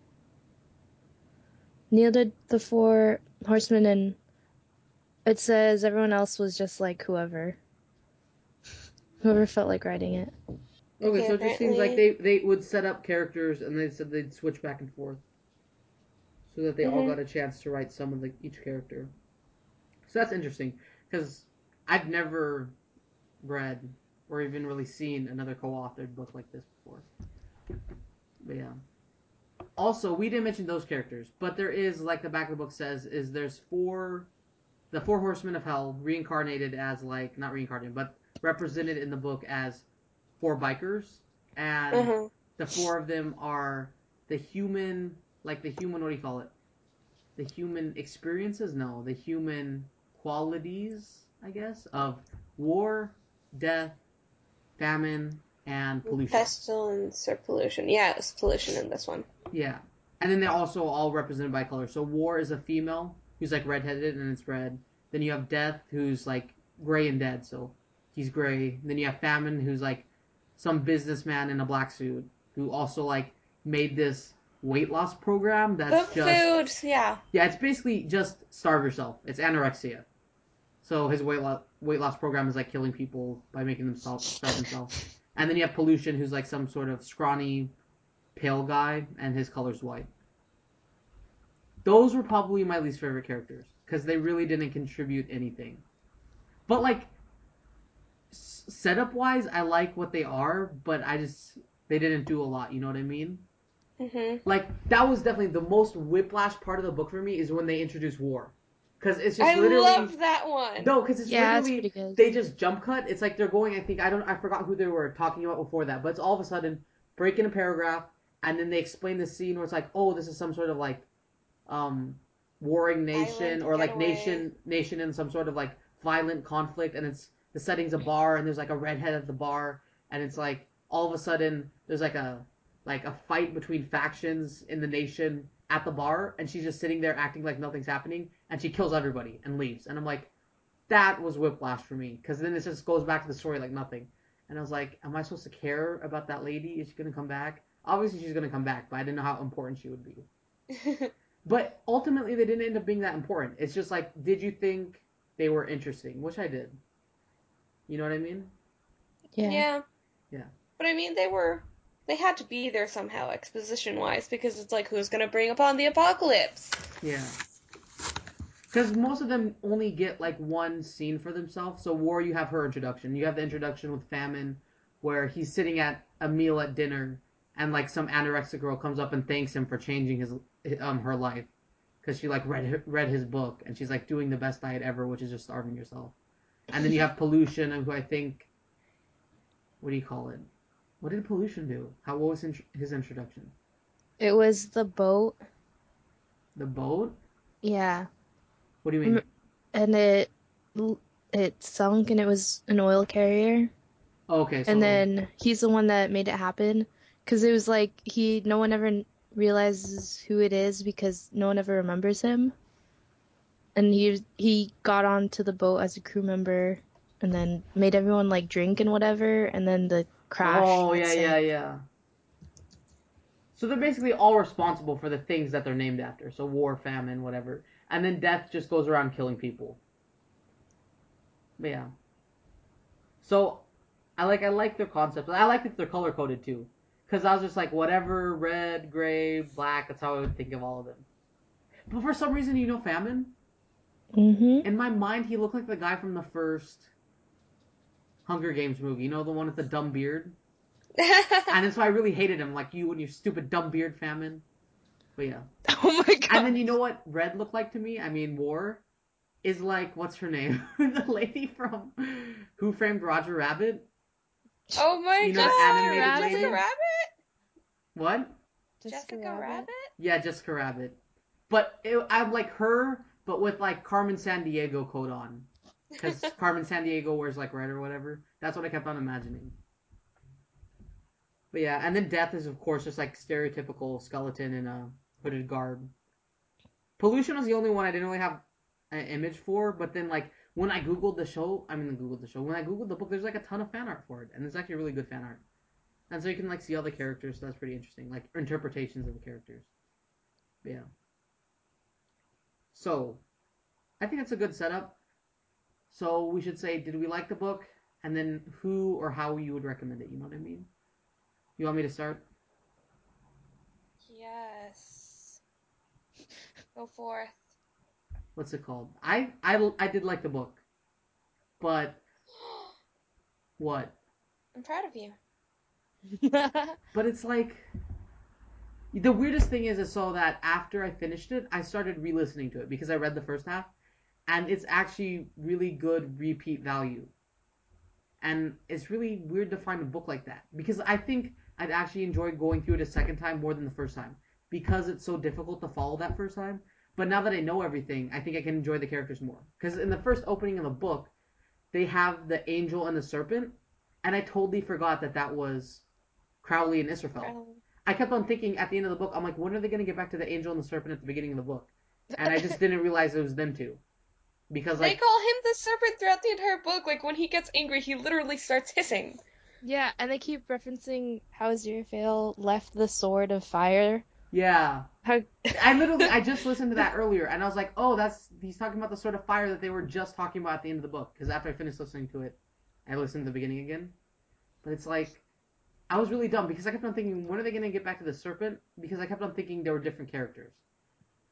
Neil did the Four Horsemen, and it says everyone else was just like whoever. Whoever felt like writing it. okay, Okay, so it just seems like they they would set up characters and they said they'd switch back and forth, so that they all Mhm. got a chance to write some of the, each character. So that's interesting because I've never read or even really seen another co-authored book like this before. But yeah. Also, we didn't mention those characters, but there is, like the back of the book says, is there's four, the four horsemen of hell reincarnated as like not reincarnated, but represented in the book as four bikers, and Uh-huh. the four of them are the human, like the human, what do you call it? The human experiences? No, the human qualities, I guess, of war, death, famine, and pollution. Pestilence or pollution. Yeah, it was pollution in this one. Yeah. And then they're also all represented by color. So war is a female who's like redheaded and it's red. Then you have death who's like gray and dead, so he's gray. Then you have famine who's like some businessman in a black suit who also like made this weight loss program that's the just food, yeah. yeah, it's basically just starve yourself. It's anorexia. So his weight loss weight loss program is like killing people by making them starve, starve themselves. And then you have pollution, who's like some sort of scrawny, pale guy, and his color's white. Those were probably my least favorite characters because they really didn't contribute anything. But like setup wise, I like what they are, but I just they didn't do a lot. You know what I mean? hmm like that was definitely the most whiplash part of the book for me is when they introduce war because it's just I literally I love that one. no because it's Yeah, literally pretty good. they just jump cut it's like they're going i think i don't i forgot who they were talking about before that but it's all of a sudden break in a paragraph and then they explain the scene where it's like oh this is some sort of like um warring nation Island or like getaway. nation nation in some sort of like violent conflict and it's the setting's a bar and there's like a redhead at the bar and it's like all of a sudden there's like a like a fight between factions in the nation at the bar and she's just sitting there acting like nothing's happening and she kills everybody and leaves. And i'm like that was whiplash for me because then it just goes back to the story like nothing. And i was like am i supposed to care about that lady? Is she gonna come back? Obviously she's gonna come back but i didn't know how important she would be. But ultimately they didn't end up being that important. It's just like did you think they were interesting? Which i did you know what i mean Yeah. yeah. Yeah. But I mean, they were. They had to be there somehow, exposition wise, because it's like, who's gonna bring upon the apocalypse? Yeah. Because most of them only get like one scene for themselves. So War, you have her introduction. You have the introduction with Famine, where he's sitting at a meal at dinner, and like some anorexic girl comes up and thanks him for changing his um her life, because she like read read his book and she's like doing the best diet ever, which is just starving yourself. And then you have Pollution, and who I think, what do you call it? What did Pollution do? How what was his introduction? It was the boat. The boat? Yeah. What do you mean? and it it sunk and it was an oil carrier. Okay, so and then he's the one that made it happen because it was like he no one ever realizes who it is because no one ever remembers him and he he got onto the boat as a crew member and then made everyone like drink and whatever and then the crash Oh yeah, yeah, yeah. So they're basically all responsible for the things that they're named after. So war, famine, whatever. And then death just goes around killing people. But yeah. So I like I like their concept. I like that they're color coded too. Cause I was just like whatever, red, gray, black, that's how I would think of all of them. But for some reason, you know famine? Mhm. In my mind he looked like the guy from the first Hunger Games movie. You know the one with the dumb beard? And that's why I really hated him, like you and your stupid dumb beard famine. But yeah. oh my god And then you know what red looked like to me? I mean, war is like what's her name? the lady from Who Framed Roger Rabbit. oh my You know, god, animated Jessica lady? Rabbit? What? Jessica Rabbit? Yeah, Jessica Rabbit. But it, I'm like her, but with like Carmen Sandiego coat on, because Carmen Sandiego wears like red or whatever. That's what I kept on imagining. But yeah, and then Death is of course just like stereotypical skeleton in a hooded garb. Pollution was the only one I didn't really have an image for, but then like when I googled the show, I mean googled the show. When I googled the book, there's like a ton of fan art for it, and it's actually really good fan art. And so you can like see all the characters, so that's pretty interesting, like interpretations of the characters. But yeah. So, I think that's a good setup. So we should say, did we like the book, and then who or how you would recommend it? You know what I mean? You want me to start? Yes. Go forth. What's it called? I I I did like the book, but what? I'm proud of you. But it's like the weirdest thing is, is so that after I finished it, I started re-listening to it because I read the first half, and it's actually really good repeat value. And it's really weird to find a book like that because I think I'd actually enjoy going through it a second time more than the first time because it's so difficult to follow that first time. But now that I know everything, I think I can enjoy the characters more. Because in the first opening of the book, they have the angel and the serpent, and I totally forgot that that was Crowley and Israfel. Oh. I kept on thinking at the end of the book, I'm like, when are they going to get back to the angel and the serpent at the beginning of the book? And I just didn't realize it was them two. Because, like, they call him the serpent throughout the entire book. Like when he gets angry, he literally starts hissing. yeah and they keep referencing how Aziraphale left the sword of fire yeah. how I literally, I just listened to that earlier, and I was like, oh, that's, he's talking about the sword of fire that they were just talking about at the end of the book. Because after I finished listening to it, I listened to the beginning again. But it's like, I was really dumb because I kept on thinking, when are they going to get back to the serpent? Because I kept on thinking there were different characters.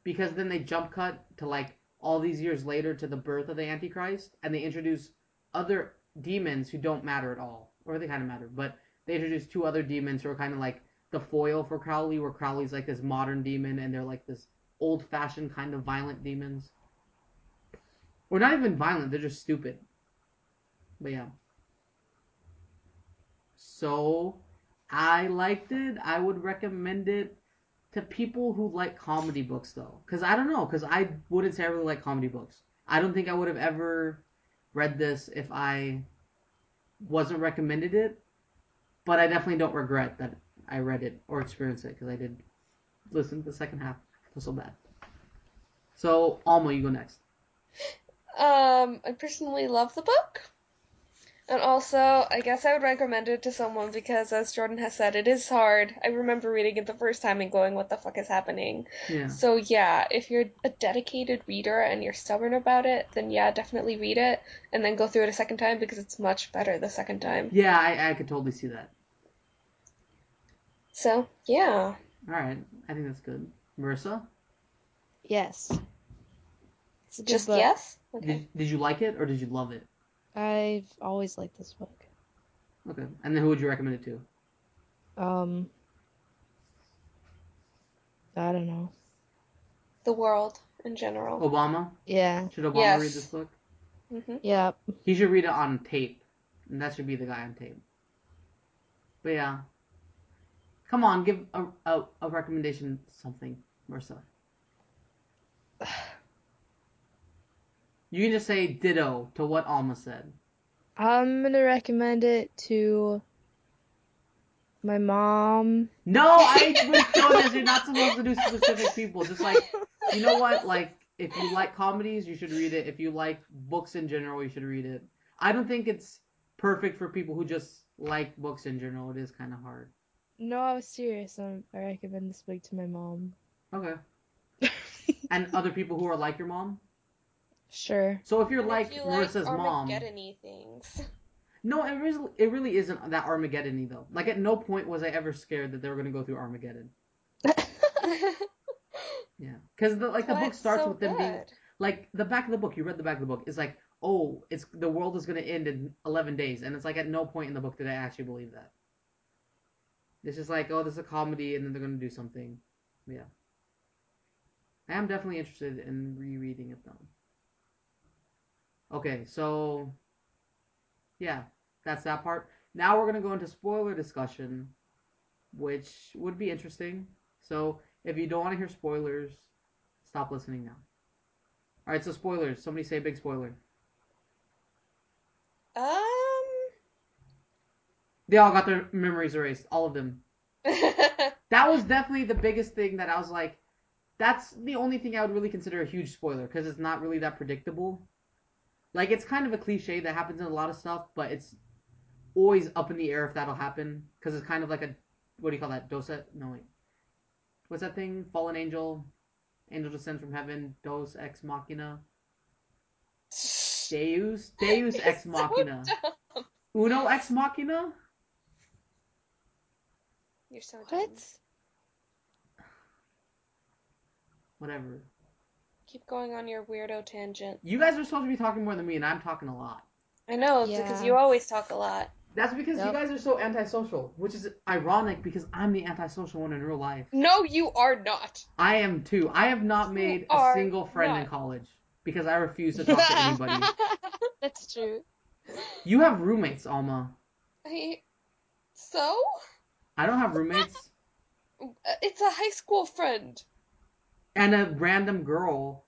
Because then they jump cut to like all these years later to the birth of the Antichrist, and they introduce other demons who don't matter at all, or they kind of matter, but they introduce two other demons who are kind of like the foil for Crowley, where Crowley's like this modern demon, and they're like this old-fashioned kind of violent demons. Or not even violent, they're just stupid. But yeah. So, I liked it. I would recommend it to people who like comedy books, though. Because I don't know, because I wouldn't say I really like comedy books. I don't think I would have ever read this if I wasn't recommended it. But I definitely don't regret that I read it or experienced it because I did listen to the second half. I so bad. So, Alma, you go next. Um, I personally love the book. And also, I guess I would recommend it to someone because, as Jordan has said, it is hard. I remember reading it the first time and going, what the fuck is happening? Yeah. So, yeah, if you're a dedicated reader and you're stubborn about it, then yeah, definitely read it and then go through it a second time because it's much better the second time. Yeah, I, I could totally see that. So, yeah. Alright, I think that's good. Marissa, yes it's Just book. yes? Okay. did, did you like it or did you love it? I've always liked this book Okay. And then who would you recommend it to? um I don't know The world in general. Obama? yeah Should Obama Yes. read this book? hmm yeah He should read it on tape. And that should be the guy on tape. But yeah. Come on, give a, a, a recommendation something, Marissa. You can just say ditto to what Alma said. I'm gonna recommend it to my mom. No, I would kill this. You're not supposed to do specific people. Just like, you know what? Like, if you like comedies, you should read it. If you like books in general, you should read it. I don't think it's perfect for people who just like books in general. It is kind of hard. No, I was serious. Um, I recommend this book to my mom. Okay. And other people who are like your mom. Sure. So if you're And like if you Marissa's like mom, Armageddon-y things. no, it really, it really isn't that Armageddon-y though. Like at no point was I ever scared that they were gonna go through Armageddon. Yeah, because the like the Why book it's starts so with them being good? like the back of the book. You read the back of the book. It's like, oh, it's the world is gonna end in eleven days, and it's like at no point in the book did I actually believe that. It's just like, oh, this is a comedy, and then they're gonna do something. Yeah. I am definitely interested in rereading it though. Okay, so yeah, that's that part. Now we're gonna go into spoiler discussion, which would be interesting. So if you don't want to hear spoilers, stop listening now. All right, so spoilers. Somebody say big spoiler. Um. They all got their memories erased, all of them. That was definitely the biggest thing that I was like, that's the only thing I would really consider a huge spoiler because it's not really that predictable. Like it's kind of a cliche that happens in a lot of stuff, but it's always up in the air if that'll happen because it's kind of like a what do you call that? Dos no wait, what's that thing? Fallen angel, angel descends from heaven. Dos ex machina. Deus, Deus ex so machina. dumb. Uno ex machina. You're so dumb. What? Whatever. Keep going on your weirdo tangent. You guys are supposed to be talking more than me, and I'm talking a lot. I know, it's because you always talk a lot. That's because you guys are so antisocial, which is ironic because I'm the antisocial one in real life. No, you are not. I am too. I have not You made a single friend in college because I refuse to talk to anybody. That's true. You have roommates, Alma. I... So? I don't have roommates. Uh, It's a high school friend And a random girl.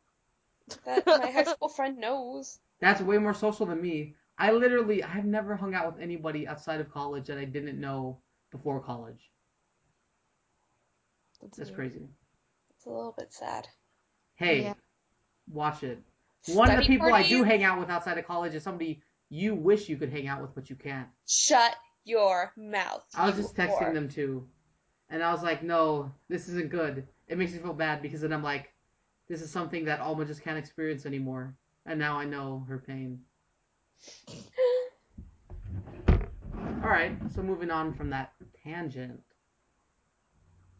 that my high school friend knows. That's way more social than me. I literally, I've never hung out with anybody outside of college that I didn't know before college. That's weird. crazy. It's a little bit sad. Hey, Yeah. watch it. One of the Study people I do hang out with outside of college is somebody you wish you could hang out with, but you can't. Shut your mouth. I was just texting whore. them too. And I was like, no, this isn't good. It makes me feel bad because then I'm like, this is something that Alma just can't experience anymore. And now I know her pain. Alright, so moving on from that tangent.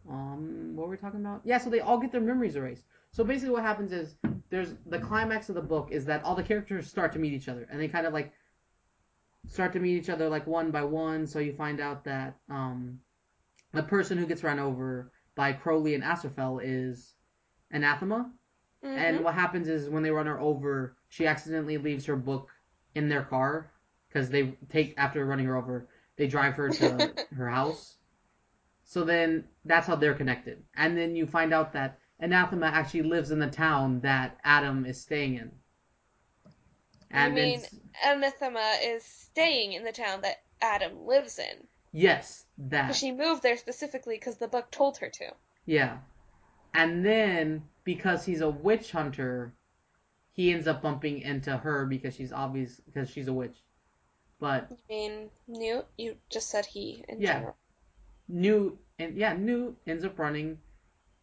Um, what were we talking about? Yeah, so they all get their memories erased. So basically what happens is there's the climax of the book is that all the characters start to meet each other and they kind of like start to meet each other like one by one. So you find out that um the person who gets run over by Crowley and Astrophel is Anathema. And Mhm. what happens is when they run her over, she accidentally leaves her book in their car because they take after running her over, they drive her to her house. So then that's how they're connected. And then you find out that Anathema actually lives in the town that Adam is staying in. And then mean- Anathema is staying in the town that Adam lives in. Yes, that. She moved there specifically because the book told her to. Yeah. And then because he's a witch hunter, he ends up bumping into her because she's obvious because she's a witch. But You mean Newt? You just said he in Yeah. general. Newt and yeah, Newt ends up running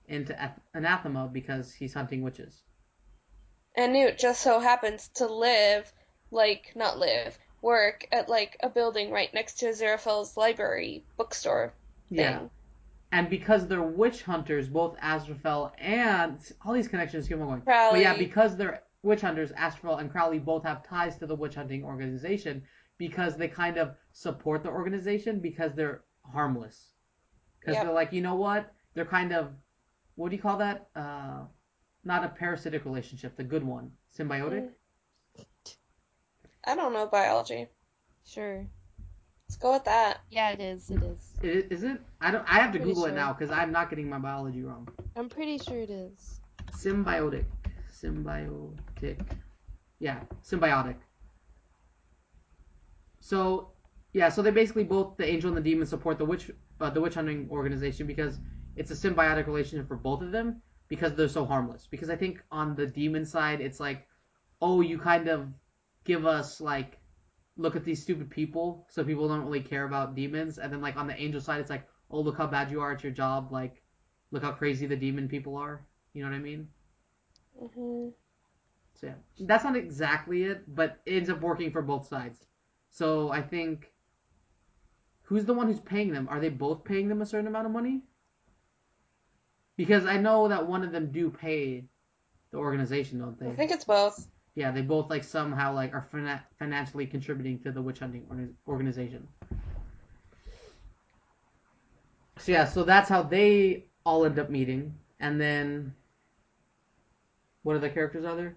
into Anathema because he's hunting witches. And Newt just so happens to live, like, not live, work at, like, a building right next to Aziraphale's library bookstore thing. Yeah. And because they're witch hunters, both Azraphale and all these connections keep on going. Crowley. But yeah, because they're witch hunters, Azraphale and Crowley both have ties to the witch hunting organization because they kind of support the organization because they're harmless. Because Yep. they're like, you know what? They're kind of, what do you call that? Uh, not a parasitic relationship, the good one, symbiotic. I don't know biology. Sure. Let's go with that. Yeah, it is. It is. I- Is it? I don't. I have to Pretty Google it now because I'm not getting my biology wrong. I'm pretty sure it is. Symbiotic. Symbiotic. Yeah, symbiotic. So, yeah, so they basically both the angel and the demon support the witch uh, the witch hunting organization because it's a symbiotic relationship for both of them because they're so harmless. Because I think on the demon side, it's like, oh, you kind of give us like, look at these stupid people, so people don't really care about demons. And then like on the angel side, it's like, oh, look how bad you are at your job. Like, look how crazy the demon people are. You know what I mean? hmm So yeah, that's not exactly it, but it ends up working for both sides. So I think who's the one who's paying them? Are they both paying them a certain amount of money? Because I know that one of them do pay the organization, don't they? I think it's both. Yeah, they both like somehow like are fina- financially contributing to the witch hunting orga- organization. So yeah, so that's how they all end up meeting, and then what other characters are there?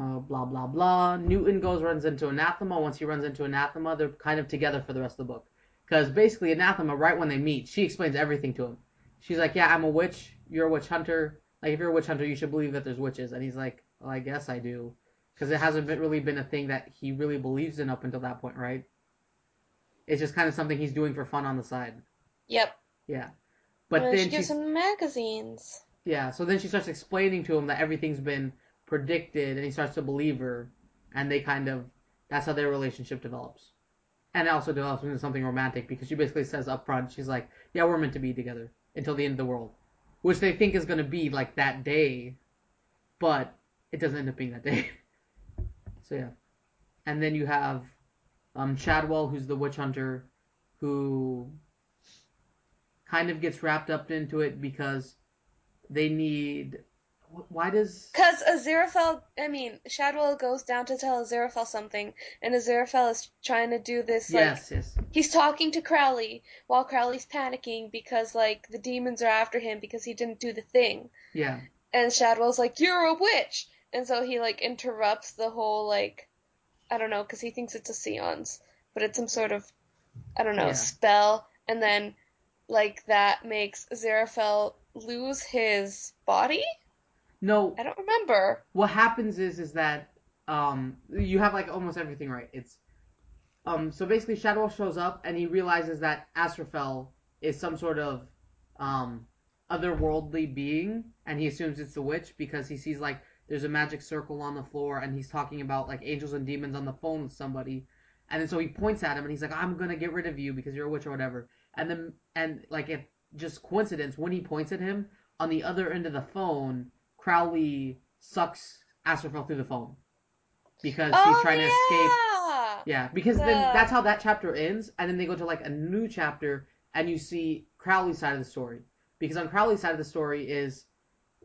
Uh, blah blah blah. Newton goes runs into Anathema. Once he runs into Anathema, they're kind of together for the rest of the book. Because basically, Anathema, right when they meet, she explains everything to him. She's like, "Yeah, I'm a witch. You're a witch hunter. Like, if you're a witch hunter, you should believe that there's witches." And he's like, "Well, I guess I do," because it hasn't been, really been a thing that he really believes in up until that point, right? It's just kind of something he's doing for fun on the side. Yep. Yeah. But Uh, then she gives him magazines. yeah, so then she starts explaining to him that everything's been predicted, and he starts to believe her, and they kind of that's how their relationship develops, and it also develops into something romantic because she basically says up front, she's like, "Yeah, we're meant to be together until the end of the world," which they think is going to be like that day, but it doesn't end up being that day. so yeah, and then you have um, Shadwell, who's the witch hunter, who kind of gets wrapped up into it because they need. Why does Because Aziraphale, I mean, Shadwell goes down to tell Aziraphale something, and Aziraphale is trying to do this, like, yes, yes, he's talking to Crowley while Crowley's panicking because, like, the demons are after him because he didn't do the thing. yeah, And Shadwell's like, you're a witch! And so he, like, interrupts the whole, like, I don't know, because he thinks it's a seance, but it's some sort of, I don't know, Yeah. spell, and then, like, that makes Aziraphale lose his body? no. I don't remember. What happens is is that um you have like almost everything right. It's um so basically Shadwell shows up and he realizes that Asrafel is some sort of um otherworldly being and he assumes it's the witch because he sees like there's a magic circle on the floor and he's talking about like angels and demons on the phone with somebody and then so he points at him and he's like i'm gonna get rid of you because you're a witch or whatever and then and like it just coincidence when he points at him on the other end of the phone crowley sucks Asrafel through the phone because he's oh, trying to escape yeah! yeah, because then that's how that chapter ends, and then they go to like a new chapter, and you see Crowley's side of the story. Because on Crowley's side of the story is,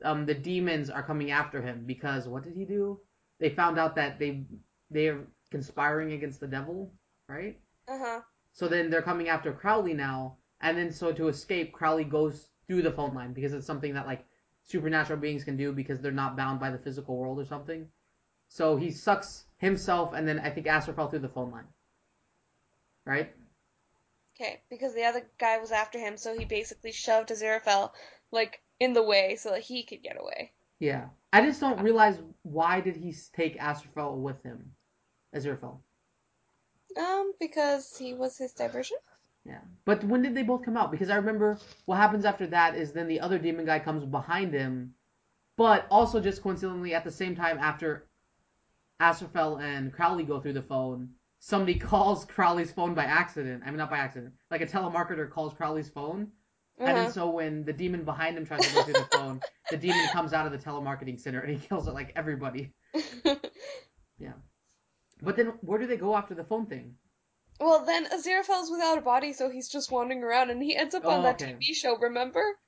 um, the demons are coming after him because what did he do? They found out that they they're conspiring against the devil, right? Uh-huh. So then they're coming after Crowley now, and then so to escape, Crowley goes through the phone line because it's something that like supernatural beings can do because they're not bound by the physical world or something. So he sucks himself, and then I think Asrafel through the phone line. Right? Okay, because the other guy was after him, so he basically shoved Aziraphale, like, in the way so that he could get away. Yeah. I just don't realize why did he take Asrafel with him, Azrael. Um, because he was his diversion? Yeah. But when did they both come out? Because I remember what happens after that is then the other demon guy comes behind him, but also just coincidentally at the same time after Asrafel and Crowley go through the phone, somebody calls Crowley's phone by accident. I mean, not by accident. Like a telemarketer calls Crowley's phone. And Uh-huh. then so when the demon behind him tries to go through the phone, the demon comes out of the telemarketing center and he kills it like everybody. Yeah. But then where do they go after the phone thing? well, then Aziraphale's without a body, so he's just wandering around, and he ends up on Oh, that okay. TV show, remember?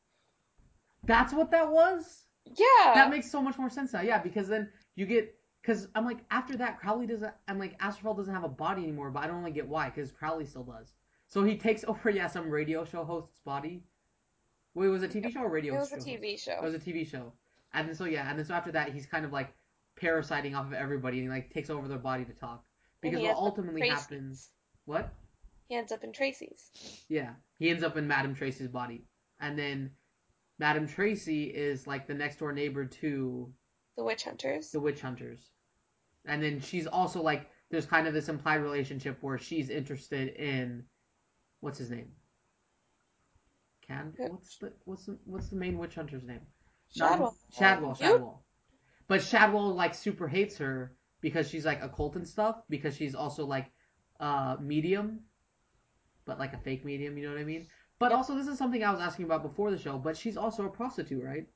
That's what that was? Yeah. That makes so much more sense now. Yeah, because then you get because I'm like after that Crowley doesn't. I'm like Astrophel doesn't have a body anymore, but I don't really get why because Crowley still does. So he takes over yeah some radio show host's body. Wait, was it a TV show or radio? show? it was a TV show. It was a TV show, and then so yeah, and then so after that he's kind of like parasiting off of everybody and he like takes over their body to talk because what ends up in ultimately happens. What? He ends up in Tracy's. Yeah, he ends up in Madame Tracy's body, and then Madame Tracy is like the next door neighbor to The witch hunters. the witch hunters. and then she's also like there's kind of this implied relationship where she's interested in what's his name? Can what's the what's the what's the main witch hunter's name? Not- Shadwell. Shadwell. Shadwell. But Shadwell like super hates her because she's like occult and stuff because she's also like uh medium, but like a fake medium. You know what I mean? But Yep. also this is something I was asking about before the show. But she's also a prostitute, right?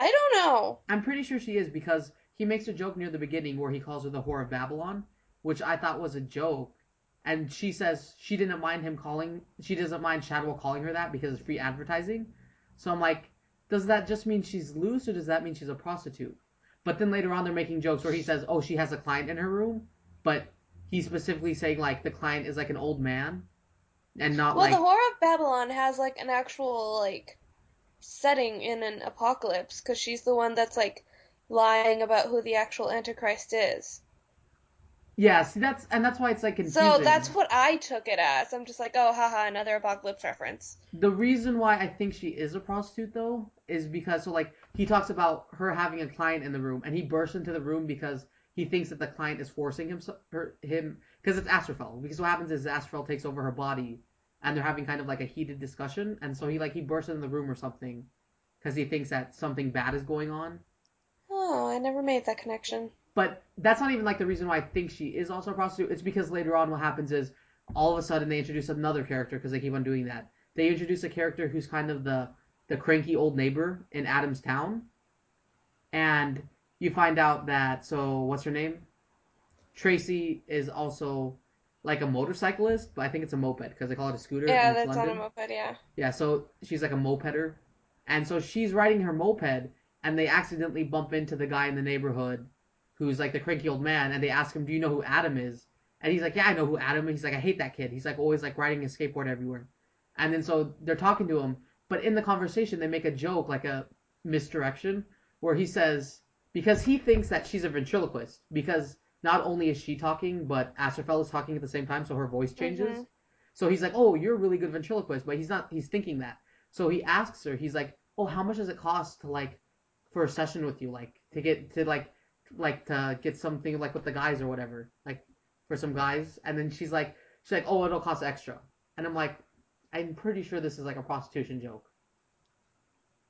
I don't know. I'm pretty sure she is because he makes a joke near the beginning where he calls her the whore of Babylon, which I thought was a joke. And she says she didn't mind him calling, she doesn't mind Shadwell calling her that because it's free advertising. So I'm like, does that just mean she's loose or does that mean she's a prostitute? But then later on they're making jokes where he says, oh, she has a client in her room, but he's specifically saying like the client is like an old man and not like Well, like the Whore of Babylon has like an actual like setting in an apocalypse because she's the one that's like lying about who the actual Antichrist is. Yeah. See that's and that's why it's like confusing. So that's what I took it as. I'm just like, oh, haha, another apocalypse reference. The reason why I think she is a prostitute though is because so like he talks about her having a client in the room and he bursts into the room because he thinks that the client is forcing him her him because it's Aziraphale because what happens is Aziraphale takes over her body and they're having kind of like a heated discussion and so he like he bursts into the room or something because he thinks that something bad is going on Oh, I never made that connection. But that's not even like the reason why I think she is also a prostitute. It's because later on what happens is all of a sudden they introduce another character because they keep on doing that. They introduce a character who's kind of the the cranky old neighbor in Adam's town, and you find out that so what's her name? Tracy is also like a motorcyclist, but I think it's a moped because they call it a scooter. Yeah, that's on a moped. Yeah. Yeah, so she's like a mopeder. And so she's riding her moped and they accidentally bump into the guy in the neighborhood who's like the cranky old man and they ask him, Do you know who Adam is? And he's like, Yeah, I know who Adam is. He's like, I hate that kid. He's like always like riding his skateboard everywhere. And then so they're talking to him, but in the conversation they make a joke, like a misdirection, where he says because he thinks that she's a ventriloquist, because not only is she talking, but Aziraphale is talking at the same time, so her voice changes. Mhm. So he's like, "Oh, you're a really good ventriloquist," but he's not. He's thinking that. So he asks her. He's like, "Oh, how much does it cost to like for a session with you, like to get to like like to get something like with the guys or whatever, like for some guys?" And then she's like, "She's like, oh, it'll cost extra." And I'm like, I'm pretty sure this is like a prostitution joke.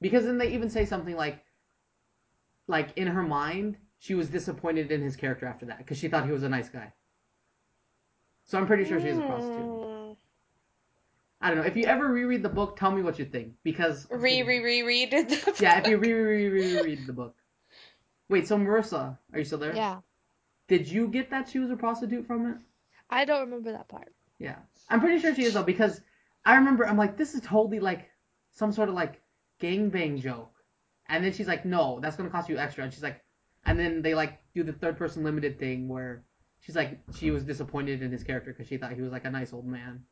Because then they even say something like, like in her mind, she was disappointed in his character after that because she thought he was a nice guy. So I'm pretty sure she's a prostitute. I don't know. If you ever reread the book, tell me what you think because Re re reread the yeah, if you re re re reread the book. Wait, so Marissa, are you still there? Yeah. Did you get that she was a prostitute from it? I don't remember that part. Yeah, I'm pretty sure she is though because I remember I'm like this is totally like some sort of like gangbang joke, and then she's like, no, that's gonna cost you extra, and she's like, and then they like do the third person limited thing where she's like she was disappointed in his character because she thought he was like a nice old man.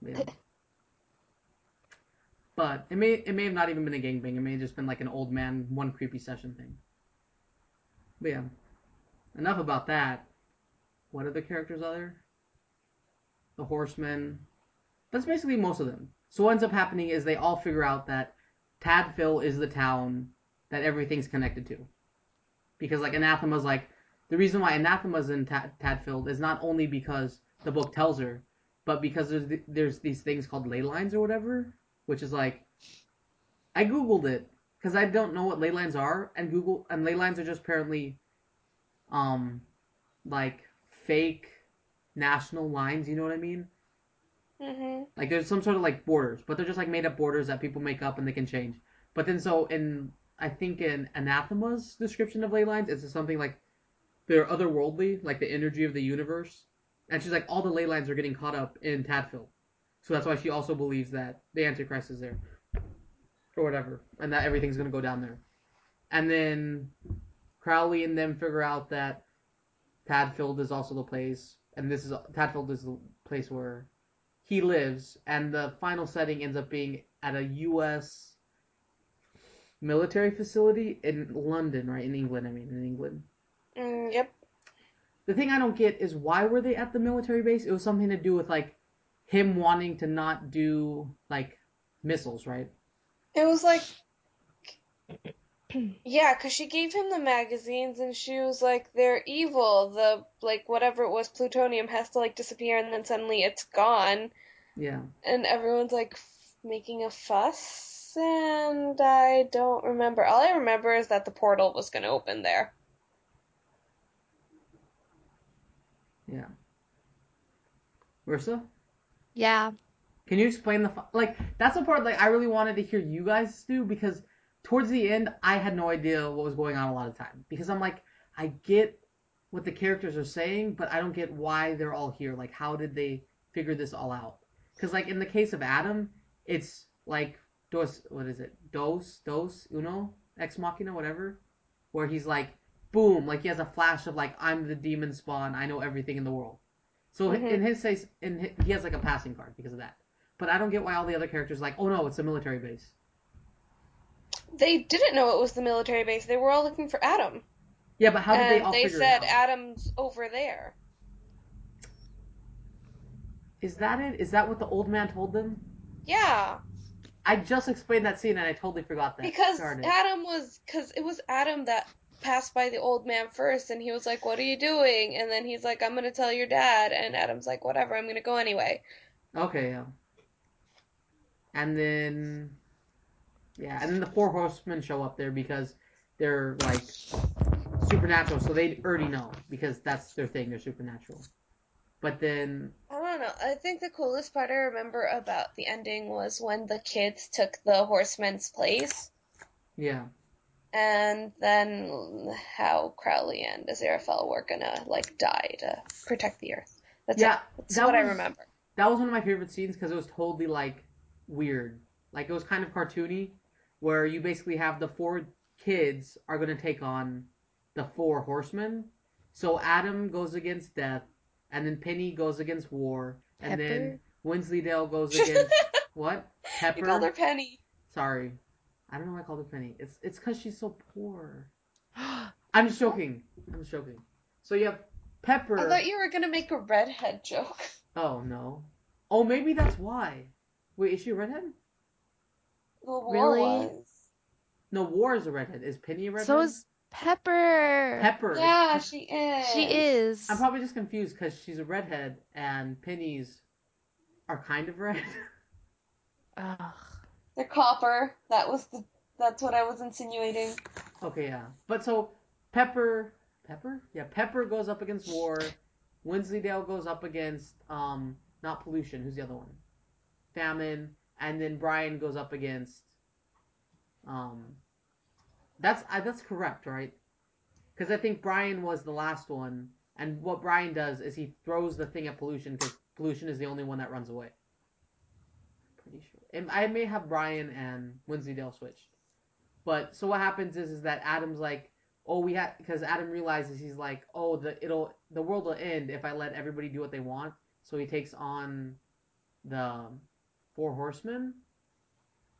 Yeah. But it may it may have not even been a gangbang. It may have just been like an old man one creepy session thing. But yeah, enough about that. What other characters are there? The Horsemen. That's basically most of them. So what ends up happening is they all figure out that Tadfield is the town that everything's connected to. Because like Anathema's like the reason why Anathema's in Ta- Tadfield is not only because the book tells her, but because there's th- there's these things called ley lines or whatever, which is like I googled it because I don't know what ley lines are, and Google and ley lines are just apparently um like fake national lines. You know what I mean? hmm Like there's some sort of like borders, but they're just like made up borders that people make up and they can change. But then so in I think in Anathema's description of ley lines, it's something like they're otherworldly, like the energy of the universe. And she's like all the ley lines are getting caught up in Tadfield. So that's why she also believes that the Antichrist is there. Or whatever. And that everything's gonna go down there. And then Crowley and them figure out that Tadfield is also the place and this is Tadfield is the place where he lives, and the final setting ends up being at a U.S. military facility in London, right in England. I mean, in England. Mm, yep. The thing I don't get is why were they at the military base? It was something to do with like him wanting to not do like missiles, right? It was like Yeah, because she gave him the magazines and she was like, they're evil. The, like, whatever it was, plutonium has to, like, disappear and then suddenly it's gone. Yeah. And everyone's, like, f- making a fuss. And I don't remember. All I remember is that the portal was going to open there. Yeah. Ursa, Yeah. Can you explain the fu- like? That's the part like I really wanted to hear you guys do because towards the end I had no idea what was going on a lot of time because I'm like I get what the characters are saying, but I don't get why they're all here. Like, how did they figure this all out? Because like in the case of Adam, it's like dos what is it? Dos dos uno ex machina whatever, where he's like boom, like he has a flash of like I'm the demon spawn, I know everything in the world. So Mhm. in his case, in hi- he has like a passing card because of that. But I don't get why all the other characters are like, oh no, it's a military base. They didn't know it was the military base. They were all looking for Adam. Yeah, but how did and they all they figure said it out? Adam's over there. Is that it? Is that what the old man told them? Yeah, I just explained that scene and I totally forgot that. because it. Adam was, because it was Adam that passed by the old man first, and he was like, "What are you doing?" And then he's like, "I'm gonna tell your dad," and Adam's like, "Whatever, I'm gonna go anyway." Okay, yeah. And then, yeah, and then the four horsemen show up there because they're like supernatural, so they already know because that's their thing. They're supernatural. But then, I don't know. I think the coolest part I remember about the ending was when the kids took the horsemen's place, yeah, and then how Crowley and Aziraphale were gonna like die to protect the Earth. That's yeah, it. That's that what I remember. that was one of my favorite scenes because it was totally like weird. Like it was kind of cartoony, where you basically have the four kids are gonna take on the four horsemen. So Adam goes against death, and then Penny goes against war, and then Pepper? Wensleydale goes against what? Pepper. You called her Penny. Sorry, I don't know why I called her Penny. It's it's because she's so poor. I'm just joking. I'm just joking. So you have Pepper. I thought you were gonna make a redhead joke. Oh no. Oh, maybe that's why. Wait, is she a redhead? The war Really? was. No, War is a redhead. Is Penny a redhead? So is Pepper. Pepper. Yeah, she is. She is. I'm probably just confused because she's a redhead and Penny's are kind of red. Ugh. The copper. That was the. That's what I was insinuating. okay, yeah. But so Pepper, Pepper, yeah, Pepper goes up against War. Wensleydale goes up against um not pollution. Who's the other one? Famine, and then Brian goes up against um. That's I that's correct, right? Because I think Brian was the last one, and what Brian does is he throws the thing at pollution because pollution is the only one that runs away. Pretty sure. And I may have Brian and Wensleydale switched, but so what happens is is that Adam's like, oh we have because Adam realizes he's like, oh the it'll the world will end if I let everybody do what they want. So he takes on the four horsemen,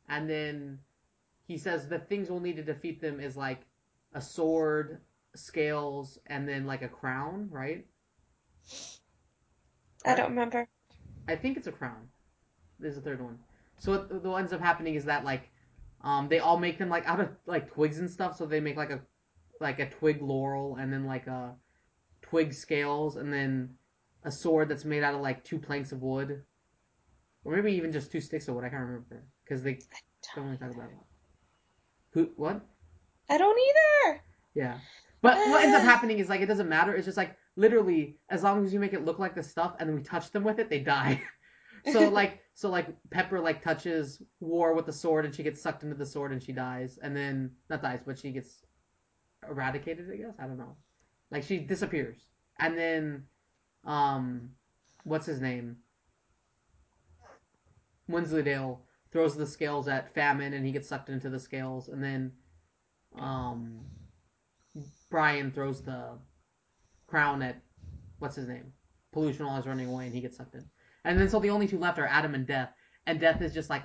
and then he says the things we'll need to defeat them is like a sword, scales, and then like a crown, right? I don't remember. I think it's a crown. There's a third one. So what, what ends up happening is that like, um, they all make them like out of like twigs and stuff. So they make like a like a twig laurel and then like a twig scales and then a sword that's made out of like two planks of wood, or maybe even just two sticks of wood. I can't remember because they don't really talk about it. Who? What? I don't either. Yeah. But what ends up happening is like it doesn't matter. It's just like literally as long as you make it look like the stuff and then we touch them with it, they die. so like so like Pepper like touches War with the sword and she gets sucked into the sword and she dies and then not dies but she gets eradicated. I guess I don't know. Like she disappears and then um what's his name Wensleydale throws the scales at Famine and he gets sucked into the scales and then um Brian throws the crown at what's his name? Pollution while he's running away and he gets sucked in. And then so the only two left are Adam and Death. And Death is just like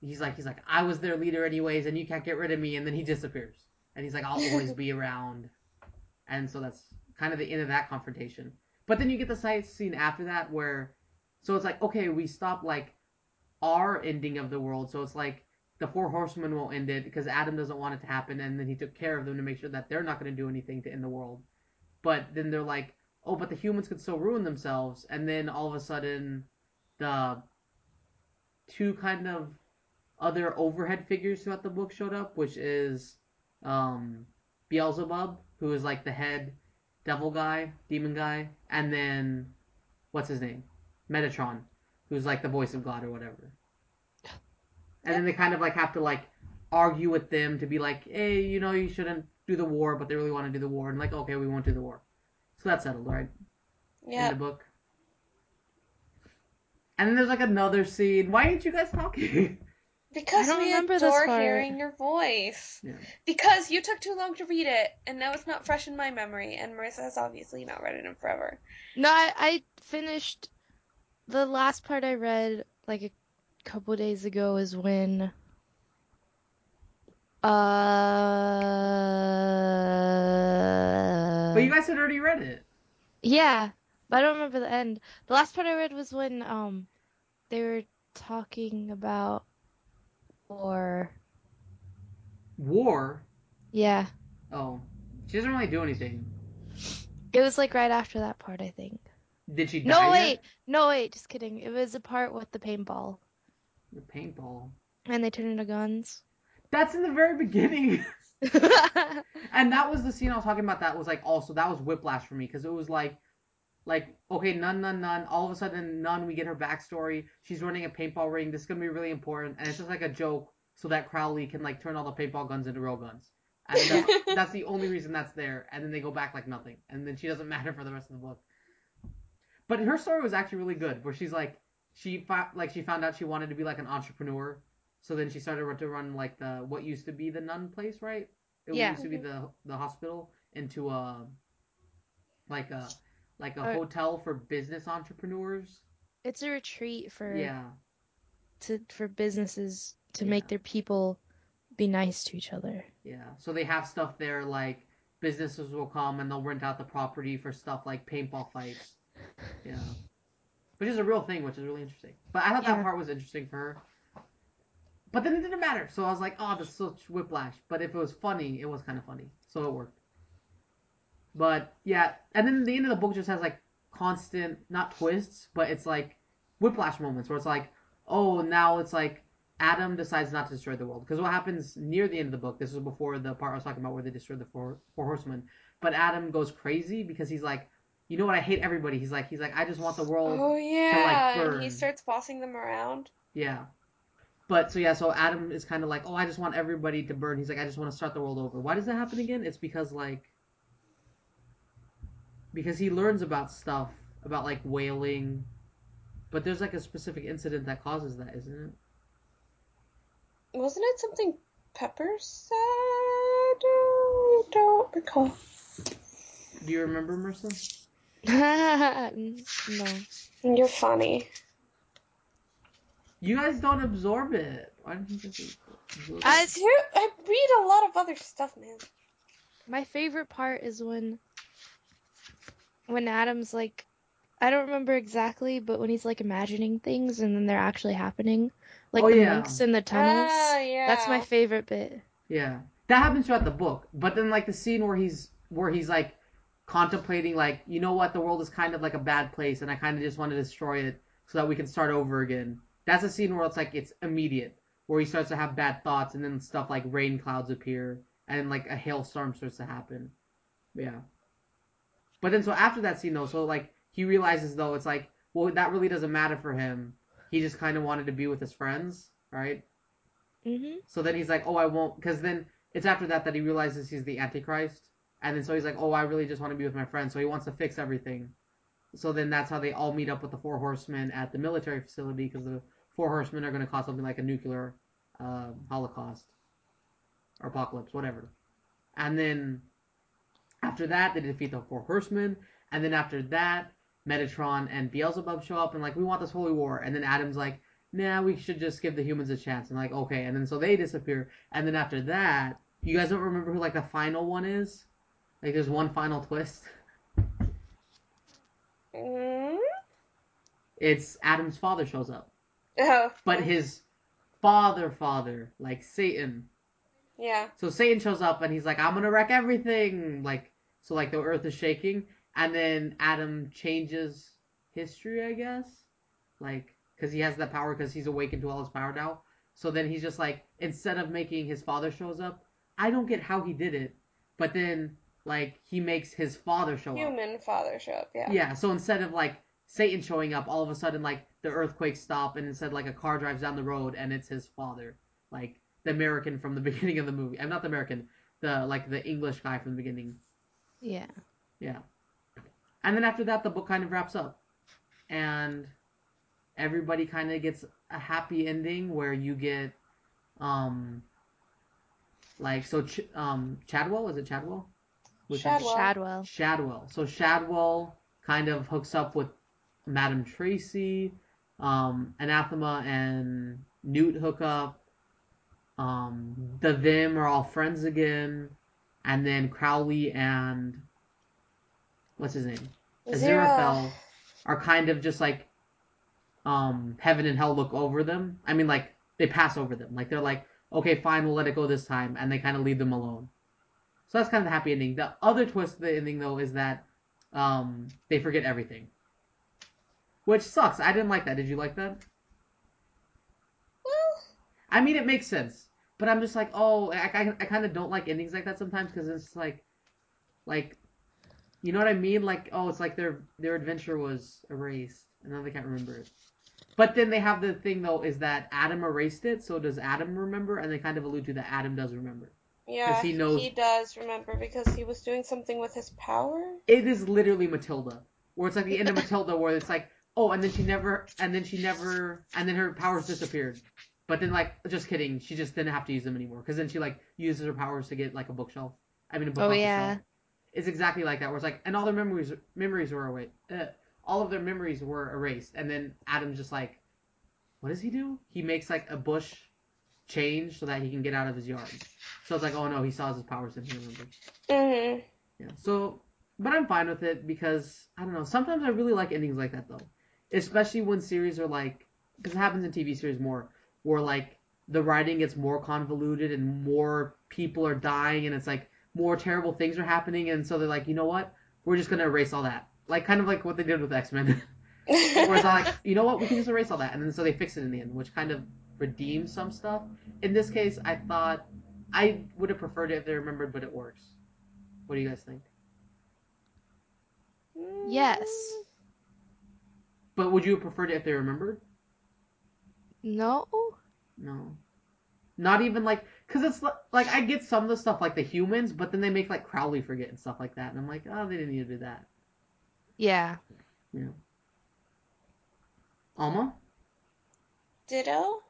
he's like he's like, I was their leader anyways and you can't get rid of me and then he disappears. And he's like, I'll always be around. And so that's kind of the end of that confrontation. But then you get the side scene after that where so it's like, okay, we stop like our ending of the world. So it's like the four horsemen won't end it because Adam doesn't want it to happen, and then he took care of them to make sure that they're not going to do anything to end the world. But then they're like, oh, but the humans could still ruin themselves, and then all of a sudden, the two kind of other overhead figures throughout the book showed up, which is um, Beelzebub, who is like the head devil guy, demon guy, and then what's his name, Metatron, who's like the voice of God or whatever. And then they kind of like have to like argue with them to be like, hey, you know, you shouldn't do the war, but they really want to do the war, and like, okay, we won't do the war. So that's settled, right? Yeah. In the book. And then there's like another scene. Why aren't you guys talking? Because I don't we remember adore part. hearing your voice. Yeah. Because you took too long to read it, and now it's not fresh in my memory, and Marissa has obviously not read it in forever. No, I, I finished the last part I read like a couple days ago is when uh but you guys had already read it. yeah, but I don't remember the end. The last part I read was when um they were talking about war. War. Yeah. Oh, she doesn't really do anything. It was like right after that part, I think. Did she die? No, yet? wait. No, wait, just kidding. It was a part with the paintball The paintball. and they turn into guns. That's in the very beginning. and that was the scene I was talking about. That was like also that was whiplash for me because it was like, like okay, none, none, none. All of a sudden, none. We get her backstory. She's running a paintball ring. This is gonna be really important, and it's just like a joke so that Crowley can like turn all the paintball guns into real guns. And that's, that's the only reason that's there. And then they go back like nothing, and then she doesn't matter for the rest of the book. But her story was actually really good, where she's like, she fa- like she found out she wanted to be like an entrepreneur, so then she started to run like the what used to be the nun place, right? It Yeah. used to be mm-hmm. the the hospital into a like a like a hotel for business entrepreneurs. it's a retreat for Yeah, to for businesses to Yeah. make their people be nice to each other. yeah. So they have stuff there like businesses will come and they'll rent out the property for stuff like paintball fights. Yeah. Which is a real thing, which is really interesting. But I thought that part was interesting for her. But then it didn't matter. So I was like, oh, this is such whiplash. But if it was funny, it was kind of funny. So it worked. But yeah, and then the end of the book just has like constant, not twists, but it's like whiplash moments where it's like, oh, now it's like Adam decides not to destroy the world. Because what happens near the end of the book, this is before the part I was talking about where they destroyed the four, four horsemen. But Adam goes crazy because he's like, you know what? I hate everybody. He's like, he's like, I just want the world Oh yeah, and he starts bossing them around. yeah. But so yeah, so Adam is kind of like, oh, I just want everybody to burn. He's like, I just want to start the world over. Why does that happen again? It's because like, because he learns about stuff about like whaling, but there's like a specific incident that causes that, isn't it? Wasn't it something Pepper said? I don't recall. Do you remember, Marissa? no. You're funny. You guys don't absorb it. Why don't you just absorb it? I- I do. I read a lot of other stuff, man. My favorite part is when when Adam's like I don't remember exactly, but when he's like imagining things and then they're actually happening. Like Oh, the yeah. monks in the tunnels. Ah, yeah. That's my favorite bit. Yeah, that happens throughout the book. But then, like the scene where he's where he's like contemplating, like you know what, the world is kind of like a bad place, and I kind of just want to destroy it so that we can start over again. That's a scene where it's like it's immediate, where he starts to have bad thoughts, and then stuff like rain clouds appear, and like a hailstorm starts to happen. Yeah. But then, so after that scene though, so like he realizes though, it's like, well, that really doesn't matter for him. He just kind of wanted to be with his friends, right? Mhm. So then he's like, oh, I won't, because then it's after that that he realizes he's the Antichrist, and then so he's like, oh, I really just want to be with my friends, so he wants to fix everything. So then that's how they all meet up with the four horsemen at the military facility, because the four horsemen are going to cause something like a nuclear uh, holocaust or apocalypse, whatever. And then after that, they defeat the four horsemen, and then after that, Metatron and Beelzebub show up and like, we want this holy war, and then Adam's like, nah, we should just give the humans a chance. And like, okay. And then so they disappear. And then after that, you guys don't remember who like the final one is? Like there's one final twist. Mm? It's Adam's father shows up. Oh. But his father father, like Satan. Yeah. So Satan shows up and he's like, I'm gonna wreck everything. Like, so like the earth is shaking, and then Adam changes history, I guess, like because he has that power because he's awakened to all his power now. So then he's just like, instead of making his father shows up, I don't get how he did it, but then like he makes his father show up. Human father show up. Yeah. Yeah, so instead of like Satan showing up, all of a sudden like the earthquakes stop, and instead like a car drives down the road, and it's his father, like the American from the beginning of the movie. I'm not the American, the like the English guy from the beginning. Yeah. Yeah, and then after that, the book kind of wraps up, and everybody kind of gets a happy ending where you get, um, like so Ch- um Chadwell is it Chadwell? Which is- Shadwell. Shadwell. Shadwell. So Shadwell kind of hooks up with Madame Tracy, um, Anathema and Newt hook up. Um, the Vim are all friends again, and then Crowley and what's his name? Aziraphale are kind of just like um heaven and hell look over them. I mean like they pass over them. Like they're like, okay, fine, we'll let it go this time, and they kind of leave them alone. So that's kind of the happy ending. The other twist of the ending though is that um they forget everything. Which sucks. I didn't like that. Did you like that? Well, I mean, it makes sense, but I'm just like, oh, I, I, I kind of don't like endings like that sometimes because it's like, like, you know what I mean? Like, oh, it's like their their adventure was erased and now they can't remember it. But then they have the thing though is that Adam erased it, so does Adam remember? And they kind of allude to that Adam does remember. Yeah, he knows- he does remember because he was doing something with his power. It is literally Matilda, where it's like the end of Matilda, where it's like, oh, and then she never, and then she never, and then her powers disappeared. But then, like, just kidding, she just didn't have to use them anymore because then she like uses her powers to get like a bookshelf. I mean, a book Oh, off the yeah. shelf. It's exactly like that. Where it's like, and all their memories memories were away. Uh, all of their memories were erased, and then Adam's just like, what does he do? He makes like a bush change so that he can get out of his yard. So it's like, oh no, he saw his powers and he remembered. Mm-hmm. Yeah. So, but I'm fine with it because I don't know. Sometimes I really like endings like that though, especially when series are like, because it happens in TV series more, where like the writing gets more convoluted and more people are dying and it's like more terrible things are happening and so they're like, you know what? We're just gonna erase all that. Like kind of like what they did with X Men. Where it's like, you know what, we can just erase all that, and then so they fix it in the end, which kind of redeems some stuff. In this case, I thought I would have preferred it if they remembered, but it works. What do you guys think? Yes. But would you have preferred it if they remembered? No. No. Not even like, cause it's li- like I get some of the stuff like the humans, but then they make like Crowley forget and stuff like that, and I'm like, oh, they didn't need to do that. Yeah. Yeah. Alma, Ditto.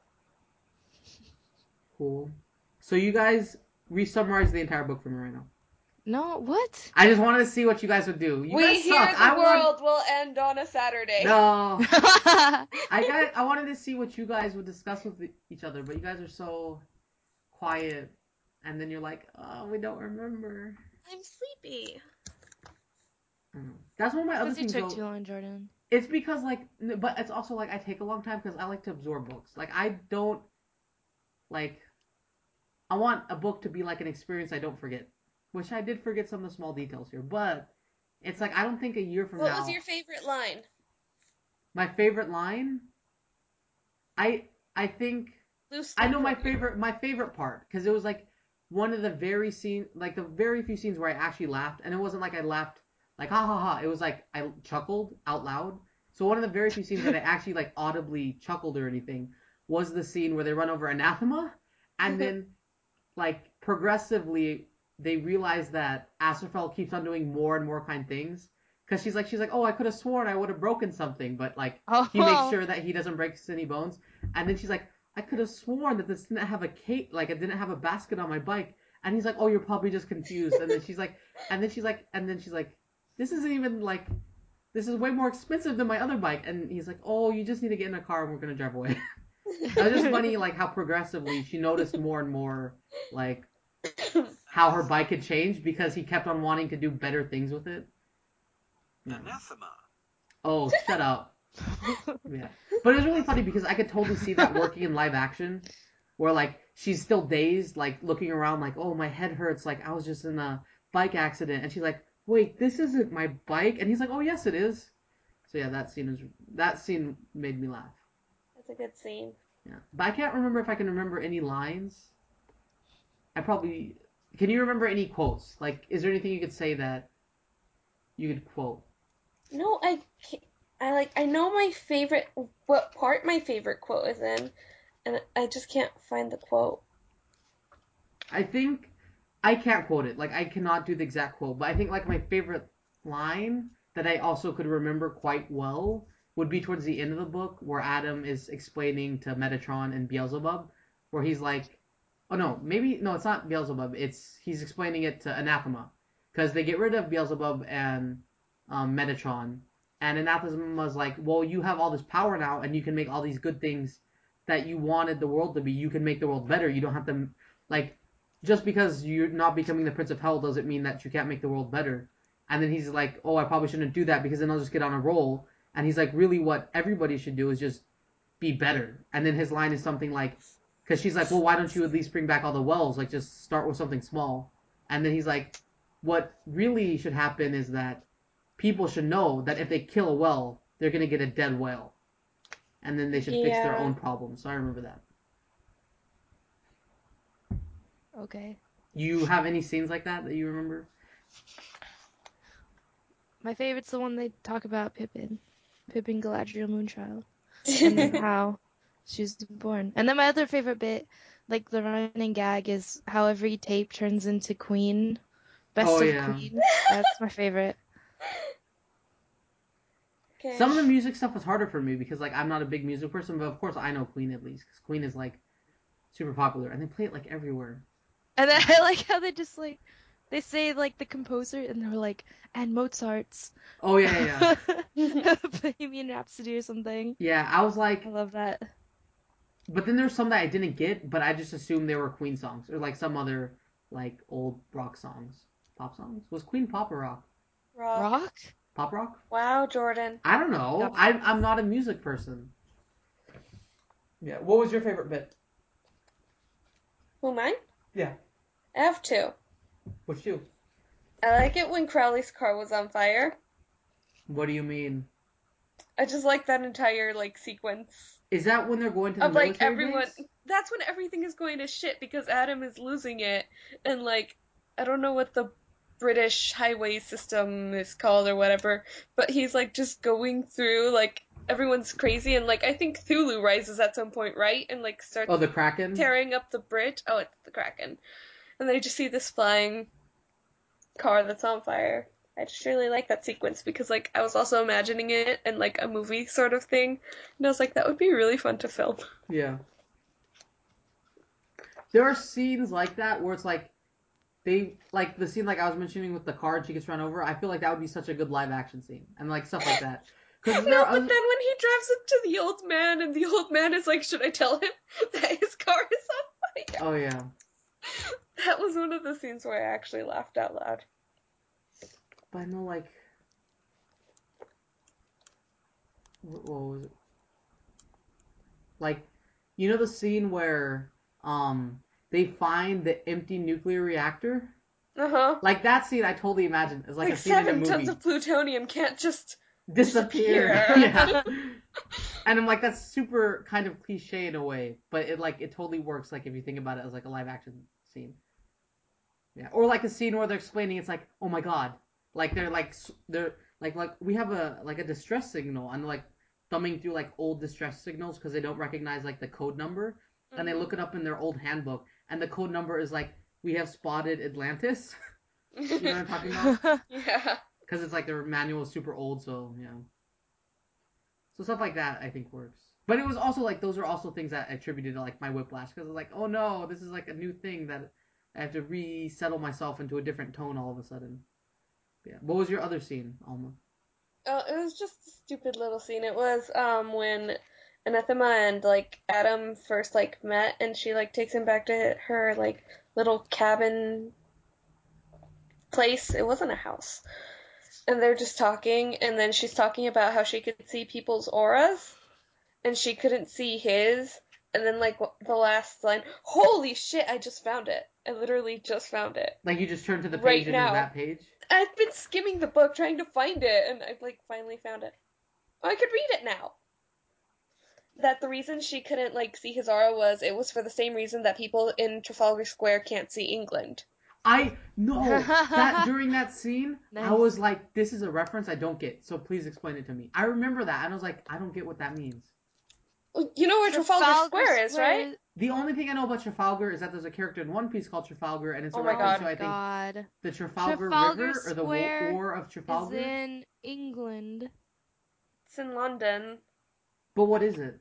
Cool. So you guys re-summarize the entire book for me right now. No. What? I just wanted to see what you guys would do. You we guys hear suck. the I want- world will end on a Saturday. No. I got. I wanted to see what you guys would discuss with each other, but you guys are so quiet, and then you're like, "Oh, we don't remember." I'm sleepy. I. That's one of my other Because you things. took though. too long, Jordan. It's because like, but it's also like I take a long time because I like to absorb books. Like I don't like. I want a book to be like an experience I don't forget, which I did forget some of the small details here, but it's like I don't think a year from What now. was your favorite line? My favorite line. I I think Loosely I know my favorite my favorite part because it was like one of the very scene like the very few scenes where I actually laughed and it wasn't like I laughed like ha ha ha it was like I chuckled out loud so one of the very few scenes that I actually like audibly chuckled or anything was the scene where they run over anathema and mm-hmm. then like progressively they realize that Aziraphale keeps on doing more and more kind things because she's like she's like oh I could have sworn I would have broken something but like Oh. he makes sure that he doesn't break any bones and then she's like I could have sworn that this didn't have a cape, like it didn't have a basket on my bike. And he's like, oh, you're probably just confused. And then she's like, and then she's like, and then she's like, this isn't even like, this is way more expensive than my other bike. And he's like, oh, you just need to get in a car and we're gonna drive away. it was just funny, like how progressively she noticed more and more, like how her bike had changed because he kept on wanting to do better things with it. Yeah. Anathema. Oh, shut up. Yeah. But it was really funny because I could totally see that working in live action. where like she's still dazed, like looking around, like oh my head hurts, like I was just in a bike accident, and she's like, wait, this isn't my bike, and he's like, oh yes it is. So yeah, that scene is that scene made me laugh. That's a good scene. Yeah, but I can't remember if I can remember any lines. I probably can. You remember any quotes? Like, is there anything you could say that you could quote? No, I can't. I like I know my favorite what part my favorite quote is in, and I just can't find the quote. I think I can't quote it. Like I cannot do the exact quote, but I think like my favorite line that I also could remember quite well would be towards the end of the book where Adam is explaining to Metatron and Beelzebub, where he's like, oh no, maybe no, it's not Beelzebub. It's he's explaining it to Anathema because they get rid of Beelzebub and um, Metatron, and Anathema's like, well, you have all this power now, and you can make all these good things that you wanted the world to be. You can make the world better. You don't have to like just because you're not becoming the Prince of Hell doesn't mean that you can't make the world better. And then he's like, oh, I probably shouldn't do that because then I'll just get on a roll. And he's like, really, what everybody should do is just be better. And then his line is something like, because she's like, well, why don't you at least bring back all the wells? Like, just start with something small. And then he's like, what really should happen is that people should know that if they kill a well, they're gonna get a dead whale. And then they should fix their own problems. So I remember that. Okay. You have any scenes like that that you remember? My favorite's the one they talk about Pippin. Pippin Galadriel Moonchild. And how she was born. And then my other favorite bit, like the running gag, is how every tape turns into Queen. Best Oh, of yeah. Queen. That's my favorite. Okay. Some of the music stuff was harder for me because like I'm not a big music person, but of course I know Queen at least because Queen is like super popular and they play it like everywhere. And then I like how they just like they say like the composer and they're like and Mozart's Oh yeah, yeah, yeah. Bohemian Rhapsody or something. yeah, I was like, I love that. but then there's some that I didn't get, but I just assumed they were Queen songs or like some other like old rock songs, pop songs. Was Queen pop or rock? Rock. Rock? Pop rock? Wow, Jordan. I don't know. Yeah. I'm I'm not a music person. Yeah. What was your favorite bit? Who mine? Yeah. I have two. Which you? I like it when Crowley's car was on fire. What do you mean? I just like that entire like sequence Is that when they're going to the of like military everyone. base? That's when everything is going to shit because Adam is losing it, and like I don't know what the British highway system is called or whatever, but he's like just going through like everyone's crazy and like I think Cthulhu rises at some point, right? And like starts Oh, the Kraken. tearing up the bridge. Oh, it's the Kraken. And they just see this flying car that's on fire. I just really like that sequence because like I was also imagining it in like a movie sort of thing. And I was like, that would be really fun to film. Yeah. There are scenes like that where it's like they like the scene like I was mentioning with the car and she gets run over. I feel like that would be such a good live action scene and like stuff like that. No, but then when he drives up to the old man and the old man is like, should I tell him that his car is on fire? oh yeah. That was one of the scenes where I actually laughed out loud. But I know like what, what was it? Like you know the scene where um they find the empty nuclear reactor? Uh huh. Like that scene I totally imagine is like, Like, a scene in a seven movie. tons of plutonium can't just. disappear. disappear. yeah. And I'm like, that's super kind of cliche in a way, but it like it totally works. Like if you think about it as like a live action scene. Yeah, or like a scene where they're explaining, it's like, oh my god, like they're like they're like like we have a like a distress signal and like thumbing through like old distress signals because they don't recognize like the code number and they look mm-hmm. it up in their old handbook and the code number is like we have spotted Atlantis. you know what I'm talking about? yeah. because it's like their manual is super old, so yeah. So stuff like that I think works. But it was also like those are also things that I attributed to like my whiplash because I was like, oh no, this is like a new thing that I have to resettle myself into a different tone all of a sudden. Yeah. What was your other scene, Alma? Oh, it was just a stupid little scene. It was um when Anathema and like Adam first like met, and she like takes him back to her like little cabin place. It wasn't a house, and they're just talking, and then she's talking about how she could see people's auras, and she couldn't see his, And then like the last line, holy shit! I just found it. I literally just found it. Like you just turned to the Right page and now. that page. I've been skimming the book trying to find it, and I've like finally found it. Oh, I could read it now. That the reason she couldn't like see his aura was it was for the same reason that people in Trafalgar Square can't see England. I no that during that scene, I was like, "This is a reference I don't get." So please explain it to me. I remember that, and I was like, "I don't get what that means." You know where Trafalgar, Square is, right? The only thing I know about Trafalgar is that there's a character in One Piece called Trafalgar, and it's Oh a my reference to I think God. the Trafalgar, Trafalgar River or the War of Is Trafalgar. in England. It's in London. But what is it?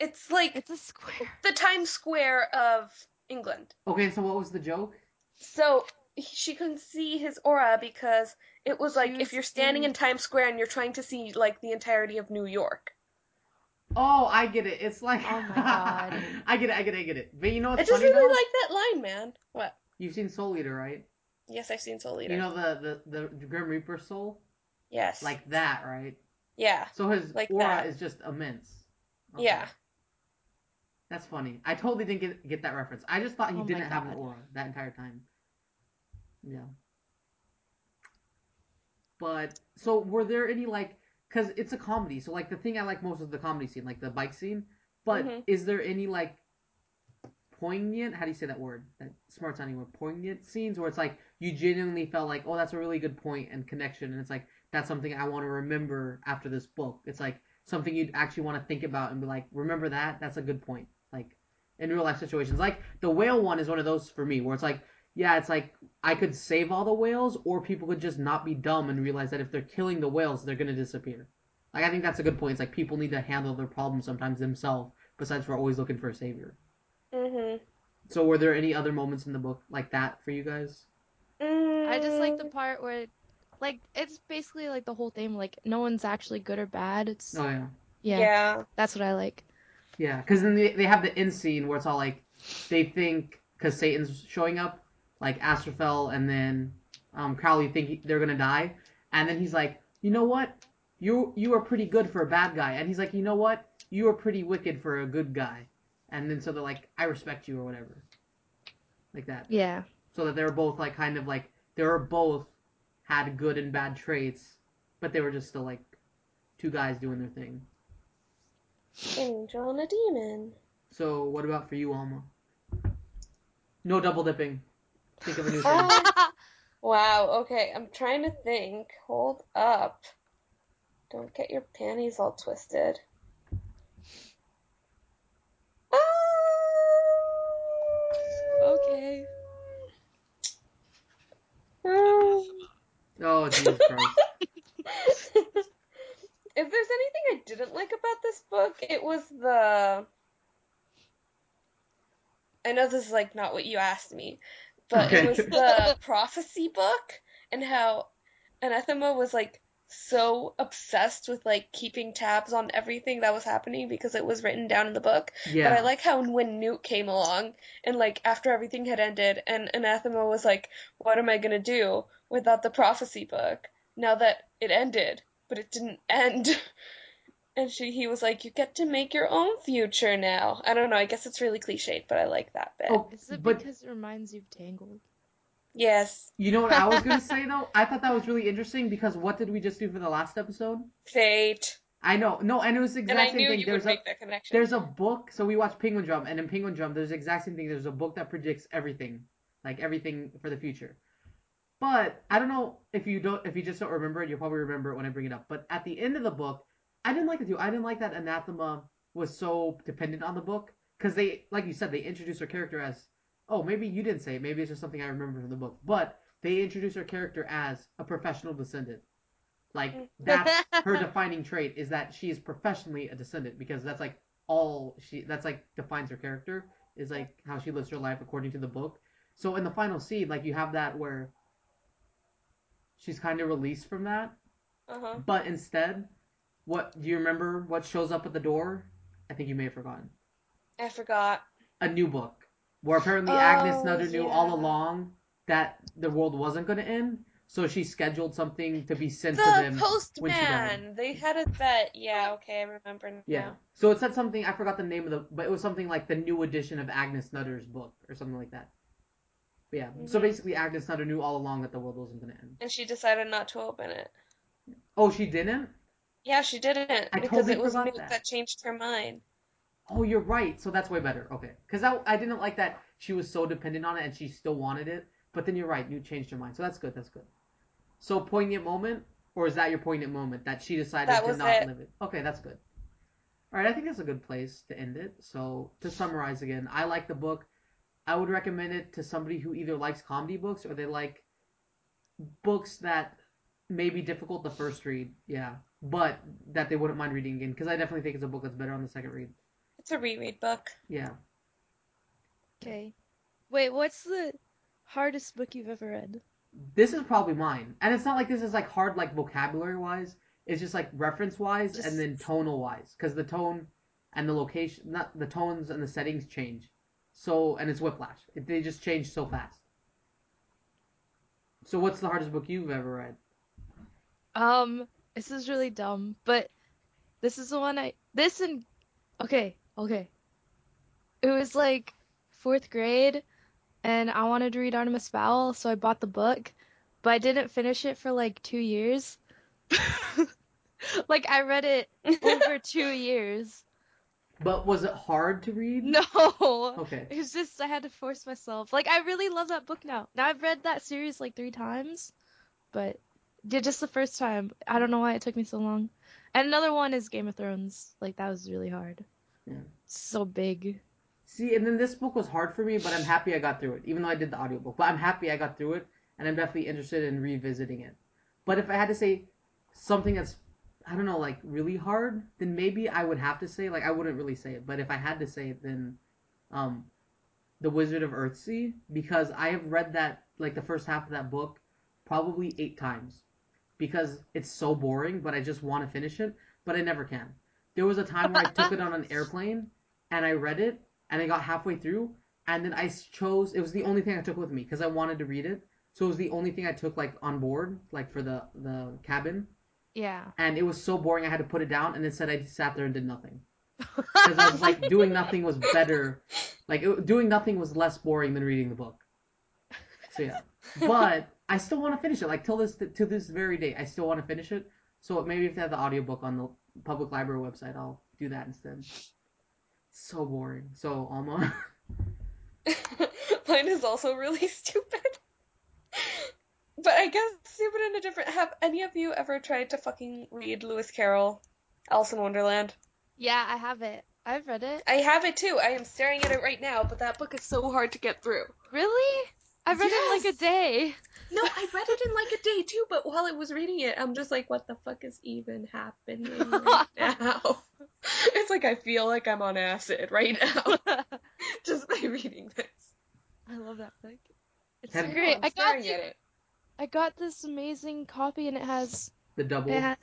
It's like It's a square. the Times Square of England. Okay, so what was the joke? So she couldn't see his aura because it was like was if you're standing in- in Times Square and you're trying to see like the entirety of New York. Oh, I get it. It's like Oh my God. I get it. I get it. I get it. But you know I what's just funny really though? like that line, man. What? You've seen Soul Eater, right? Yes, I've seen Soul Eater. You know the, the the Grim Reaper soul, yes. like that, right? yeah. So his Like aura that. is just immense. Okay. Yeah. That's funny. I totally didn't get get that reference. I just thought he Oh didn't have an aura that entire time. Yeah. But so were there any like cuz it's a comedy. So like the thing I like most is the comedy scene, like the bike scene. But Mhm. is there any like poignant, how do you say that word? That smart sounding word. Poignant scenes where it's like you genuinely felt like, "Oh, that's a really good point and connection." And it's like that's something I want to remember after this book. It's like something you'd actually want to think about and be like, "Remember that? That's a good point." Like in real life situations. Like the whale one is one of those for me where it's like, yeah, it's like I could save all the whales or people could just not be dumb and realize that if they're killing the whales, they're going to disappear. Like I think that's a good point. It's like people need to handle their problems sometimes themselves besides for always looking for a savior. Mhm. So were there any other moments in the book like that for you guys? I just like the Mm, part where, like, it's basically like the whole thing. Like, no one's actually good or bad. It's Oh yeah. yeah, yeah. that's what I like. Yeah, because then they, they have the end scene where it's all like they think because Satan's showing up, like Aziraphale and then um, Crowley think he- they're gonna die, and then he's like, you know what, you you are pretty good for a bad guy, and he's like, you know what, you are pretty wicked for a good guy, and then so they're like, I respect you or whatever, like that, Yeah. so that they're both like kind of like they were both had good and bad traits, but they were just still like two guys doing their thing. Angel and a demon. So, what about for you, Alma? No double dipping. Think of a new thing. Wow. Okay, I'm trying to think. Hold up. Don't get your panties all twisted. okay. Um, oh, Jesus Christ. if there's anything I didn't like about this book, it was the. I know this is like not what you asked me, but Okay. it was the prophecy book and how Anathema was like so obsessed with like keeping tabs on everything that was happening because it was written down in the book. Yeah. But I like how when Newt came along and like after everything had ended and Anathema was like, What am I gonna do without the prophecy book now that it ended? But it didn't end. And she he was like, You get to make your own future now. I don't know, I guess it's really cliched, but I like that bit. Oh, Is it but because it reminds you of Tangled? Yes. you know what I was gonna say though? I thought that was really interesting because what did we just do for the last episode? Fate. I know, no, and it was the And exact I same knew thing. you There's would a make that connection. there's a book. So we watched Penguin Drum, and in Penguin Drum, there's the exact same thing. There's a book that predicts everything, like everything for the future. But I don't know if you don't, if you just don't remember it, you'll probably remember it when I bring it up. But at the end of the book, I didn't like it too. I didn't like that Anathema was so dependent on the book because they, like you said, they introduced her character as, oh, maybe you didn't say it, maybe it's just something I remember from the book, but they introduced her character as a professional descendant. Like that's her defining trait is that she is professionally a descendant because that's like all she that's like defines her character is like how she lives her life according to the book. So in the final scene, like you have that where she's kind of released from that, Uh-huh. but instead, what do you remember? What shows up at the door? I think you may have forgotten. I forgot. A new book where apparently Oh, Agnes Nutter knew all along that the world wasn't going to end, So she scheduled something to be sent to The them. when she postman. They had a bet. Yeah, okay, I remember now. Yeah. So it said something. I forgot the name of the, but it was something like the new edition of Agnes Nutter's book or something like that. But yeah. So Mhm. basically, Agnes Nutter knew all along that the world wasn't gonna end. And she decided not to open it. Oh, she didn't. Yeah, she didn't I because totally it was forgot that. that changed her mind. Oh, you're right. So that's way better. Okay. Because I, I didn't like that she was so dependent on it and she still wanted it. But then you're right. You changed her mind. So that's good. That's good. So poignant moment, or is that your poignant moment that she decided That to not it. live it? Okay, that's good. All right, I think that's a good place to end it. So to summarize again, I like the book. I would recommend it to somebody who either likes comedy books or they like books that may be difficult the first read. Yeah, but that they wouldn't mind reading again because I definitely think it's a book that's better on the second read. It's a reread book. Yeah. Okay. Wait, what's the hardest book you've ever read? this is probably mine. And it's not like this is like hard like vocabulary wise. It's just like reference wise Just- and then tonal wise because the tone and the location, not the tones and the settings change. So and it's Whiplash. It, they just change so fast. So what's the hardest book you've ever read? Um, this is really dumb, but this is the one I this and okay, okay. It was like fourth grade, and I wanted to read Artemis Fowl, so I bought the book, but I didn't finish it for like two years. like I read it over two years. But was it hard to read? No. Okay. It was just I had to force myself. Like I really love that book now. Now I've read that series like three times, but did just the first time. I don't know why it took me so long. And another one is Game of Thrones. Like that was really hard. Yeah. So big. See, and then this book was hard for me, but I'm happy I got through it, even though I did the audiobook. But I'm happy I got through it, and I'm definitely interested in revisiting it. But if I had to say something that's, I don't know, like really hard, then maybe I would have to say, like, I wouldn't really say it. But if I had to say it, then um, The Wizard of Earthsea, because I have read that, like, the first half of that book probably eight times. Because it's so boring, but I just want to finish it, but I never can. There was a time where I took it on an airplane, and I read it, and I got halfway through, and then I chose. It was the only thing I took with me because I wanted to read it. So it was the only thing I took like on board, like for the the cabin, Yeah. and it was so boring I had to put it down. And instead, I just sat there and did nothing because I was like, doing nothing was better. Like it, doing nothing was less boring than reading the book. So yeah, but I still want to finish it. Like till this to this very day, I still want to finish it. So maybe if they have the audiobook on the public library website, I'll do that instead. So boring. So Alma. Mine is also really stupid. But I guess stupid in a different. Have any of you ever tried to fucking read Lewis Carroll, Alice in Wonderland? Yeah, I have it. I've read it. I have it too. I am staring at it right now, but that book is so hard to get through. Really? I read it in like a day. No, I read it in like a day too, but while I was reading it, I'm just like, what the fuck is even happening right now? It's like I feel like I'm on acid right now just by reading this. I love that book. It's Have- great. I'm I got staring to- at it. I got this amazing copy and it has The double. It has,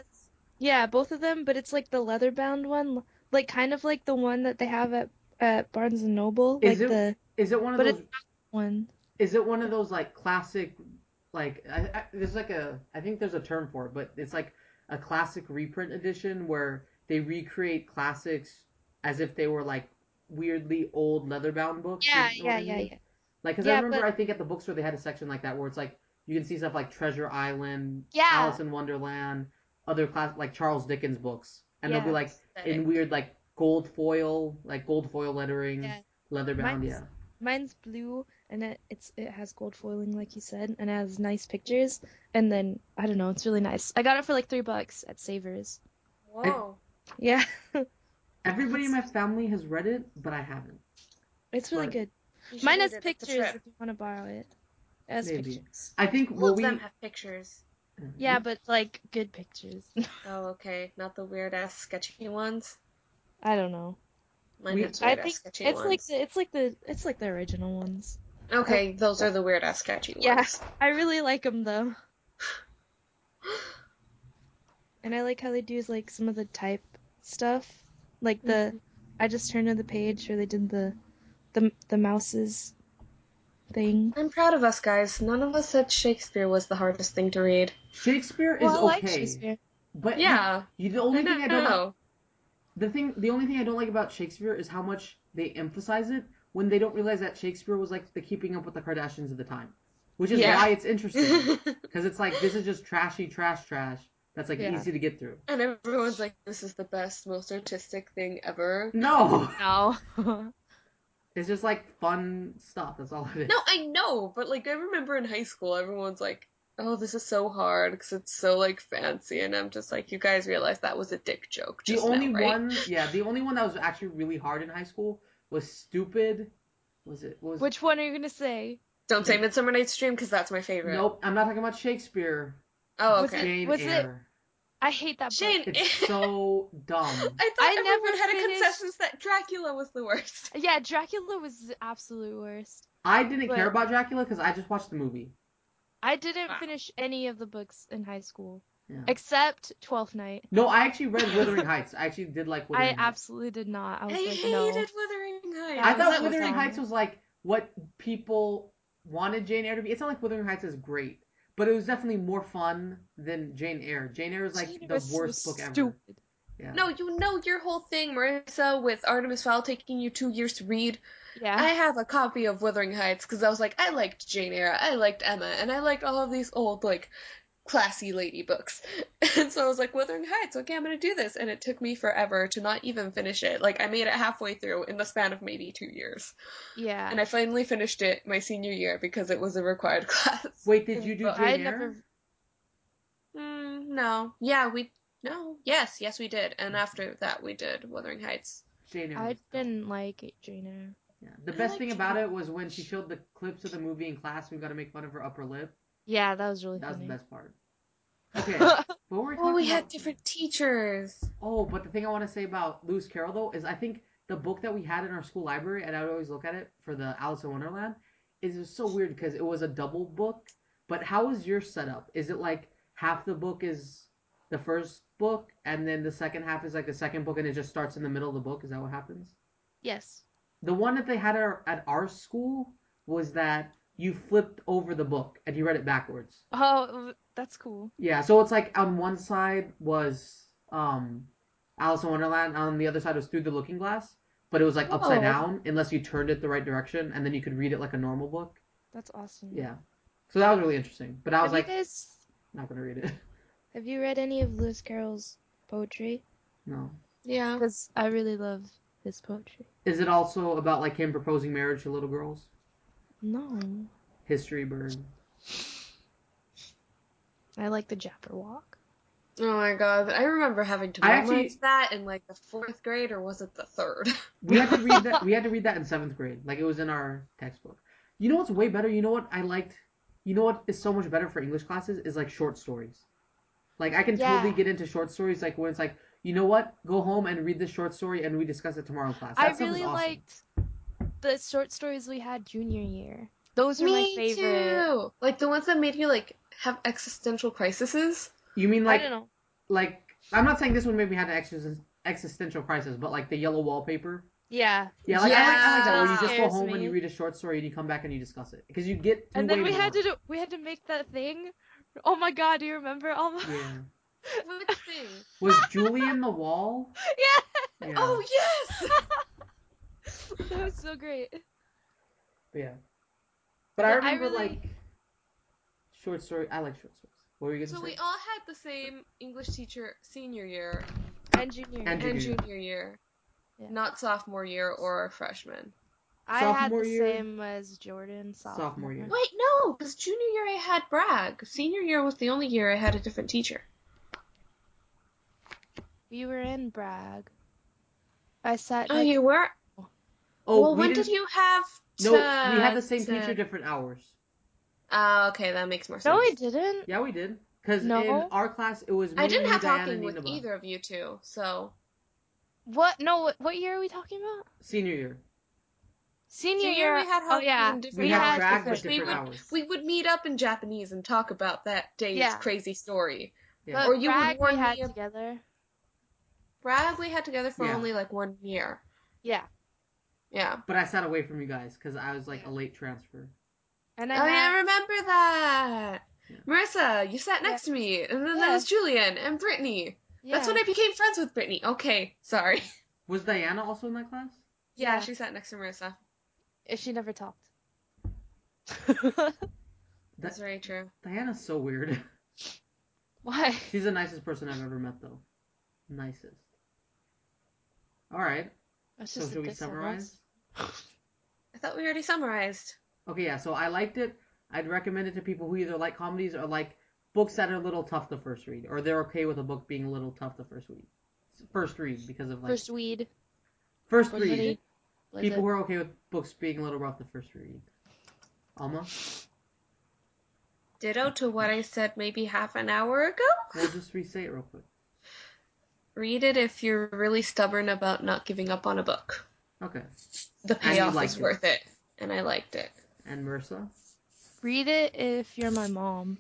yeah, both of them, but it's like the leather bound one, like kind of like the one that they have at at Barnes and Noble, Is like it- the Is it one of But those? it's- one. Is it one of those like classic, like I, I, there's like a I think there's a term for it, but it's like a classic reprint edition where they recreate classics as if they were like weirdly old leather bound books. Yeah, you know yeah, I yeah, mean? yeah. Like, cause I remember but- I think at the bookstore they had a section like that where it's like you can see stuff like Treasure Island, Yeah. Alice in Wonderland, other class like Charles Dickens books, and they'll be Yeah. like in weird like gold foil, like gold foil lettering, Yeah. leather bound. Mine's- Yeah. Mine's blue and it it's it has gold foiling like you said and it has nice pictures and then I don't know, it's really nice. I got it for like 3 bucks at Savers. Whoa. Yeah. Everybody in my family has read it, but I haven't. it's really But- good. Mine has it at the pictures if you want to borrow it. It has Maybe. pictures. I think All of we them have pictures. Mm-hmm. Yeah, but like good pictures. Oh, okay. Not the weird ass sketchy ones. I don't know. Mine We- has I weird ass think sketchy it's ones. like the it's like the it's like the original ones. Okay, those are the weird ass sketchy ones. Yeah, I really like them though. And I like how they do like some of the type stuff, like the mm-hmm. I just turned to the page where they did the the the mouses. thing. I'm proud of us, guys. None of us said Shakespeare was the hardest thing to read. Shakespeare is Well, I okay, like Shakespeare. but Yeah, you, the only I thing I don't like, know. the thing the only thing I don't like about Shakespeare is how much they emphasize it when they don't realize that Shakespeare was like the keeping up with the Kardashians of the time, which is Yeah. why it's interesting because it's like this is just trashy trash trash that's like Yeah. easy to get through. and everyone's like, "This is the best, most artistic thing ever." No, No. it's just like fun stuff. That's all it is. No, I know, but like I remember in high school, everyone's like, "Oh, this is so hard because it's so like fancy," and I'm just like, "You guys realize that was a dick joke." The only now, right? one, yeah, the only one that was actually really hard in high school was stupid. Was it? Was Which one are you gonna say? Don't say Midsummer Night's Dream because that's my favorite. Nope, I'm not talking about Shakespeare. Oh, Was okay. Jane was it- Eyre. I hate that book. Shane, It's so dumb. I thought I everyone never had a finished- consensus that Dracula was the worst. Yeah, Dracula was the absolute worst. I didn't care about Dracula because I just watched the movie. I didn't Wow. finish any of the books in high school Yeah. except Twelfth Night. No, I actually read Wuthering Heights. I actually did like Wuthering I Heights. absolutely did not. I I was like, hated no. Wuthering Heights. I thought Wuthering fun. Heights was like what people wanted Jane Eyre to be. It's not like Wuthering Heights is great, but it was definitely more fun than Jane Eyre. Jane Eyre is like Jane the was so worst book ever. stupid. Yeah. No, you know your whole thing, Marissa, with Artemis Fowl taking you two years to read. Yeah. I have a copy of Wuthering Heights because I was like, I liked Jane Eyre, I liked Emma, and I liked all of these old, like, classy lady books. And so I was like, Wuthering Heights, okay, I'm gonna do this. And it took me forever to not even finish it. Like, I made it halfway through in the span of maybe two years. yeah. And I finally finished it my senior year because it was a required class. Wait, did you do But Jane Eyre? never. Mm, no. Yeah, we. No. Yes, yes, we did. And after that, we did Wuthering Heights. Jane Eyre. I was dumb. didn't like it, Jane Eyre. Yeah. The I best thing about it was when she showed the clips of the movie in class. We got to make fun of her upper lip. Yeah, that was really That was the best part. Okay. What were we talking Oh, we about? had different teachers. Oh, but the thing I want to say about Lewis Carroll though is I think the book that we had in our school library, and I would always look at it for the Alice in Wonderland, is just so weird because it was a double book. But how is your setup? Is it like half the book is the first book, and then the second half is like the second book, and it just starts in the middle of the book? Is that what happens? Yes. The one that they had our, at our school was that you flipped over the book and you read it backwards. Oh, that's cool. Yeah, so it's like on one side was um Alice in Wonderland, on the other side was Through the Looking Glass, but it was like upside Oh. down unless you turned it the right direction, and then you could read it like a normal book. That's awesome. Yeah, so that was really interesting. But I was Have like, guys not gonna read it. have you read any of Lewis Carroll's poetry? No. Yeah. Because I really love his poetry. Is it also about like him proposing marriage to little girls? No, History bird. I like the Jabberwock. Oh my god, I remember having to I memorize actually- that in like the fourth grade, or was it the third? We had to read that. We had to read that in seventh grade. Like it was in our textbook. You know what's way better? You know what I liked? You know what is so much better for English classes is like short stories. Like I can totally get into short stories. Like when it's like, you know what? Go home and read this short story, and we discuss it tomorrow in class. That I stuff is really awesome. liked the short stories we had junior year. Those are my Me favorite. too. Like the ones that made you like have existential crises. You mean like I like don't know. like I'm not saying this one made me have an existen- existential crisis, but like the yellow wallpaper. Yeah. Yeah, like I like I like that where you just go Scares home and you read a short story and you come back and you discuss it because you get And then we more. had to do, we had to make that thing. Oh my god, do you remember all the Yeah. Which thing? Was Julian the wall? Yeah. Yeah. Oh yes. that was so great. But yeah. But I But I remember really- like short story. I like short stories. What were you gonna so say? we all had the same English teacher senior year And junior. And year. and Junior. junior year, Yeah. not sophomore year or freshman. I had the year? same as Jordan. Sophomore, Sophomore year. Wait, no, because junior year I had Bragg. Senior year was the only year I had a different teacher. You were in Bragg. I sat. Oh, next- you were. Oh, well, we when didn't- you have? To, No, we had the same to- teacher, different hours. Ah, okay, that makes more sense. No, I didn't. Yeah, we did. Because No. in our class, it was me, I didn't you, have Diana, talking with Nineveh. either of you two, so What? No. What, what year are we talking about? Senior year. Senior, Senior year. we had oh yeah. different We we had had drag, different- we would hours. we would meet up in Japanese and talk about that day's Yeah. crazy story. Yeah. But Or you would Bragg warn we had me together. Bragg we had together for Yeah. only like one year. Yeah. Yeah. But I sat away from you guys because I was like a late transfer. And I Oh yeah, I remember that. Yeah. Marissa, you sat next to me, and then there Yeah. was Julian and Brittany. That's when I became friends with Brittany. Okay, sorry. Was Diana also in that class? Yeah, Yeah. she sat next to Marissa. If she never talked. That's very true. Diana's so weird. Why? She's the nicest person I've ever met, though. Nicest. All right. That's So just a should we diss on summarize? Us. I thought we already summarized. Okay, yeah. So I liked it. I'd recommend it to people who either like comedies or like books that are a little tough to first read, or they're okay with a book being a little tough to first read. First read because of like First read. first what is read. it? What is People it? who are okay with books being a little rough the first read. Alma, Ditto to what I said maybe half an hour ago. we'll just re-say it real quick. Read it if you're really stubborn about not giving up on a book. Okay. The payoff liked is it. worth it, and I liked it. And Marissa, Read it if you're my mom.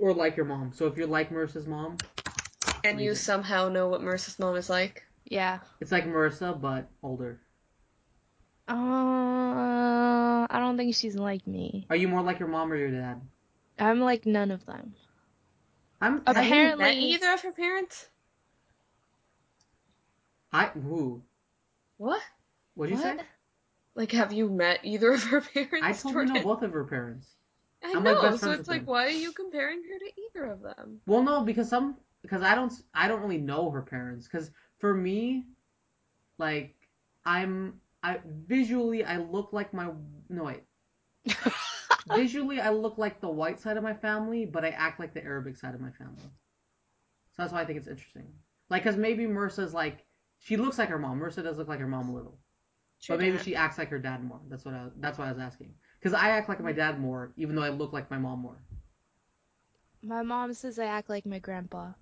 or like your mom. So if you're like Marissa's mom, And you it. somehow know what Marissa's mom is like. Yeah. it's like Marissa but older. Uh, I don't think she's like me. Are you more like your mom or your dad? I'm like none of them. I'm. Okay. Have you Apparently- met either of her parents? I who? What? What'd you say? Like, have you met either of her parents? I know Jordan? both of her parents. I I'm, know, best so it's like, them. why are you comparing her to either of them? Well, no, because some because I don't I don't really know her parents. Because for me, like I'm I visually I look like my no wait visually I look like the white side of my family, but I act like the Arabic side of my family. So that's why I think it's interesting. Like, because maybe Marissa's like she looks like her mom. Marissa does look like her mom a little, Sure but maybe dad. she acts like her dad more. That's what I that's why I was asking. Because I act like my mm-hmm. dad more, even though I look like my mom more. My mom says I act like my grandpa.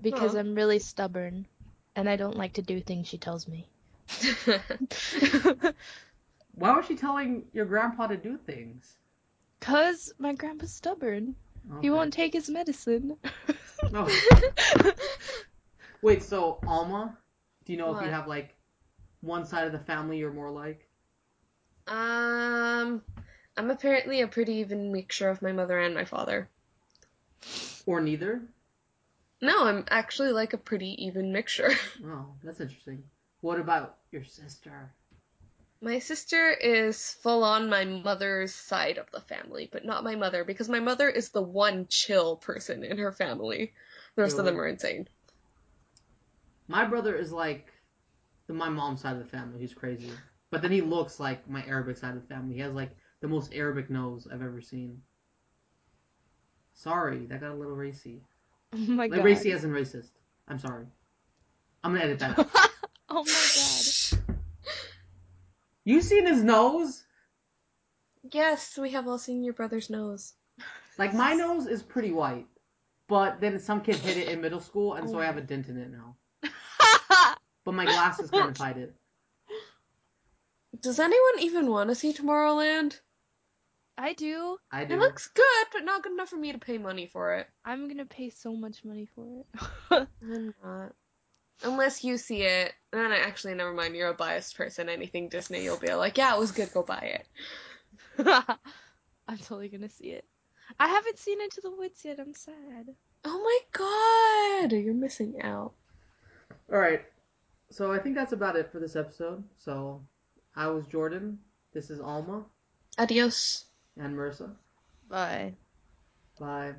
Because. I'm really stubborn and I don't like to do things she tells me. Why was she telling your grandpa to do things? Cause my grandpa's stubborn. He won't take his medicine. Oh. Wait, so Alma, do you know if you have like one side of the family you're more like? um, I'm apparently a pretty even mixture of my mother and my father. Or neither? No, I'm actually like a pretty even mixture. Oh, that's interesting. What about your sister? My sister is full on my mother's side of the family, but not my mother, because my mother is the one chill person in her family. The rest of them are insane. My brother is like the my mom's side of the family. He's crazy. But then he looks like my Arabic side of the family. He has like the most Arabic nose I've ever seen. Sorry, that got a little racy. oh my Like god. racy as in racist. I'm sorry. I'm gonna edit that out. oh my god. You seen his nose? Yes, we have all seen your brother's nose. Like my nose is pretty white, but then some kid hit it in middle school, and so Oh I have a dent in it now. But my glasses kind of hide it. Does anyone even want to see Tomorrowland? I do. I do. It looks good, but not good enough for me to pay money for it. I'm gonna pay so much money for it. I'm not. Unless you see it, and then I actually never mind. You're a biased person. Anything Disney, you'll be like, yeah, it was good. Go buy it. I'm totally gonna see it. I haven't seen Into the Woods yet. I'm sad. Oh my god, you're missing out. All right. So I think that's about it for this episode. So I was Jordan. This is Alma Adios. and Marissa. Bye. Bye.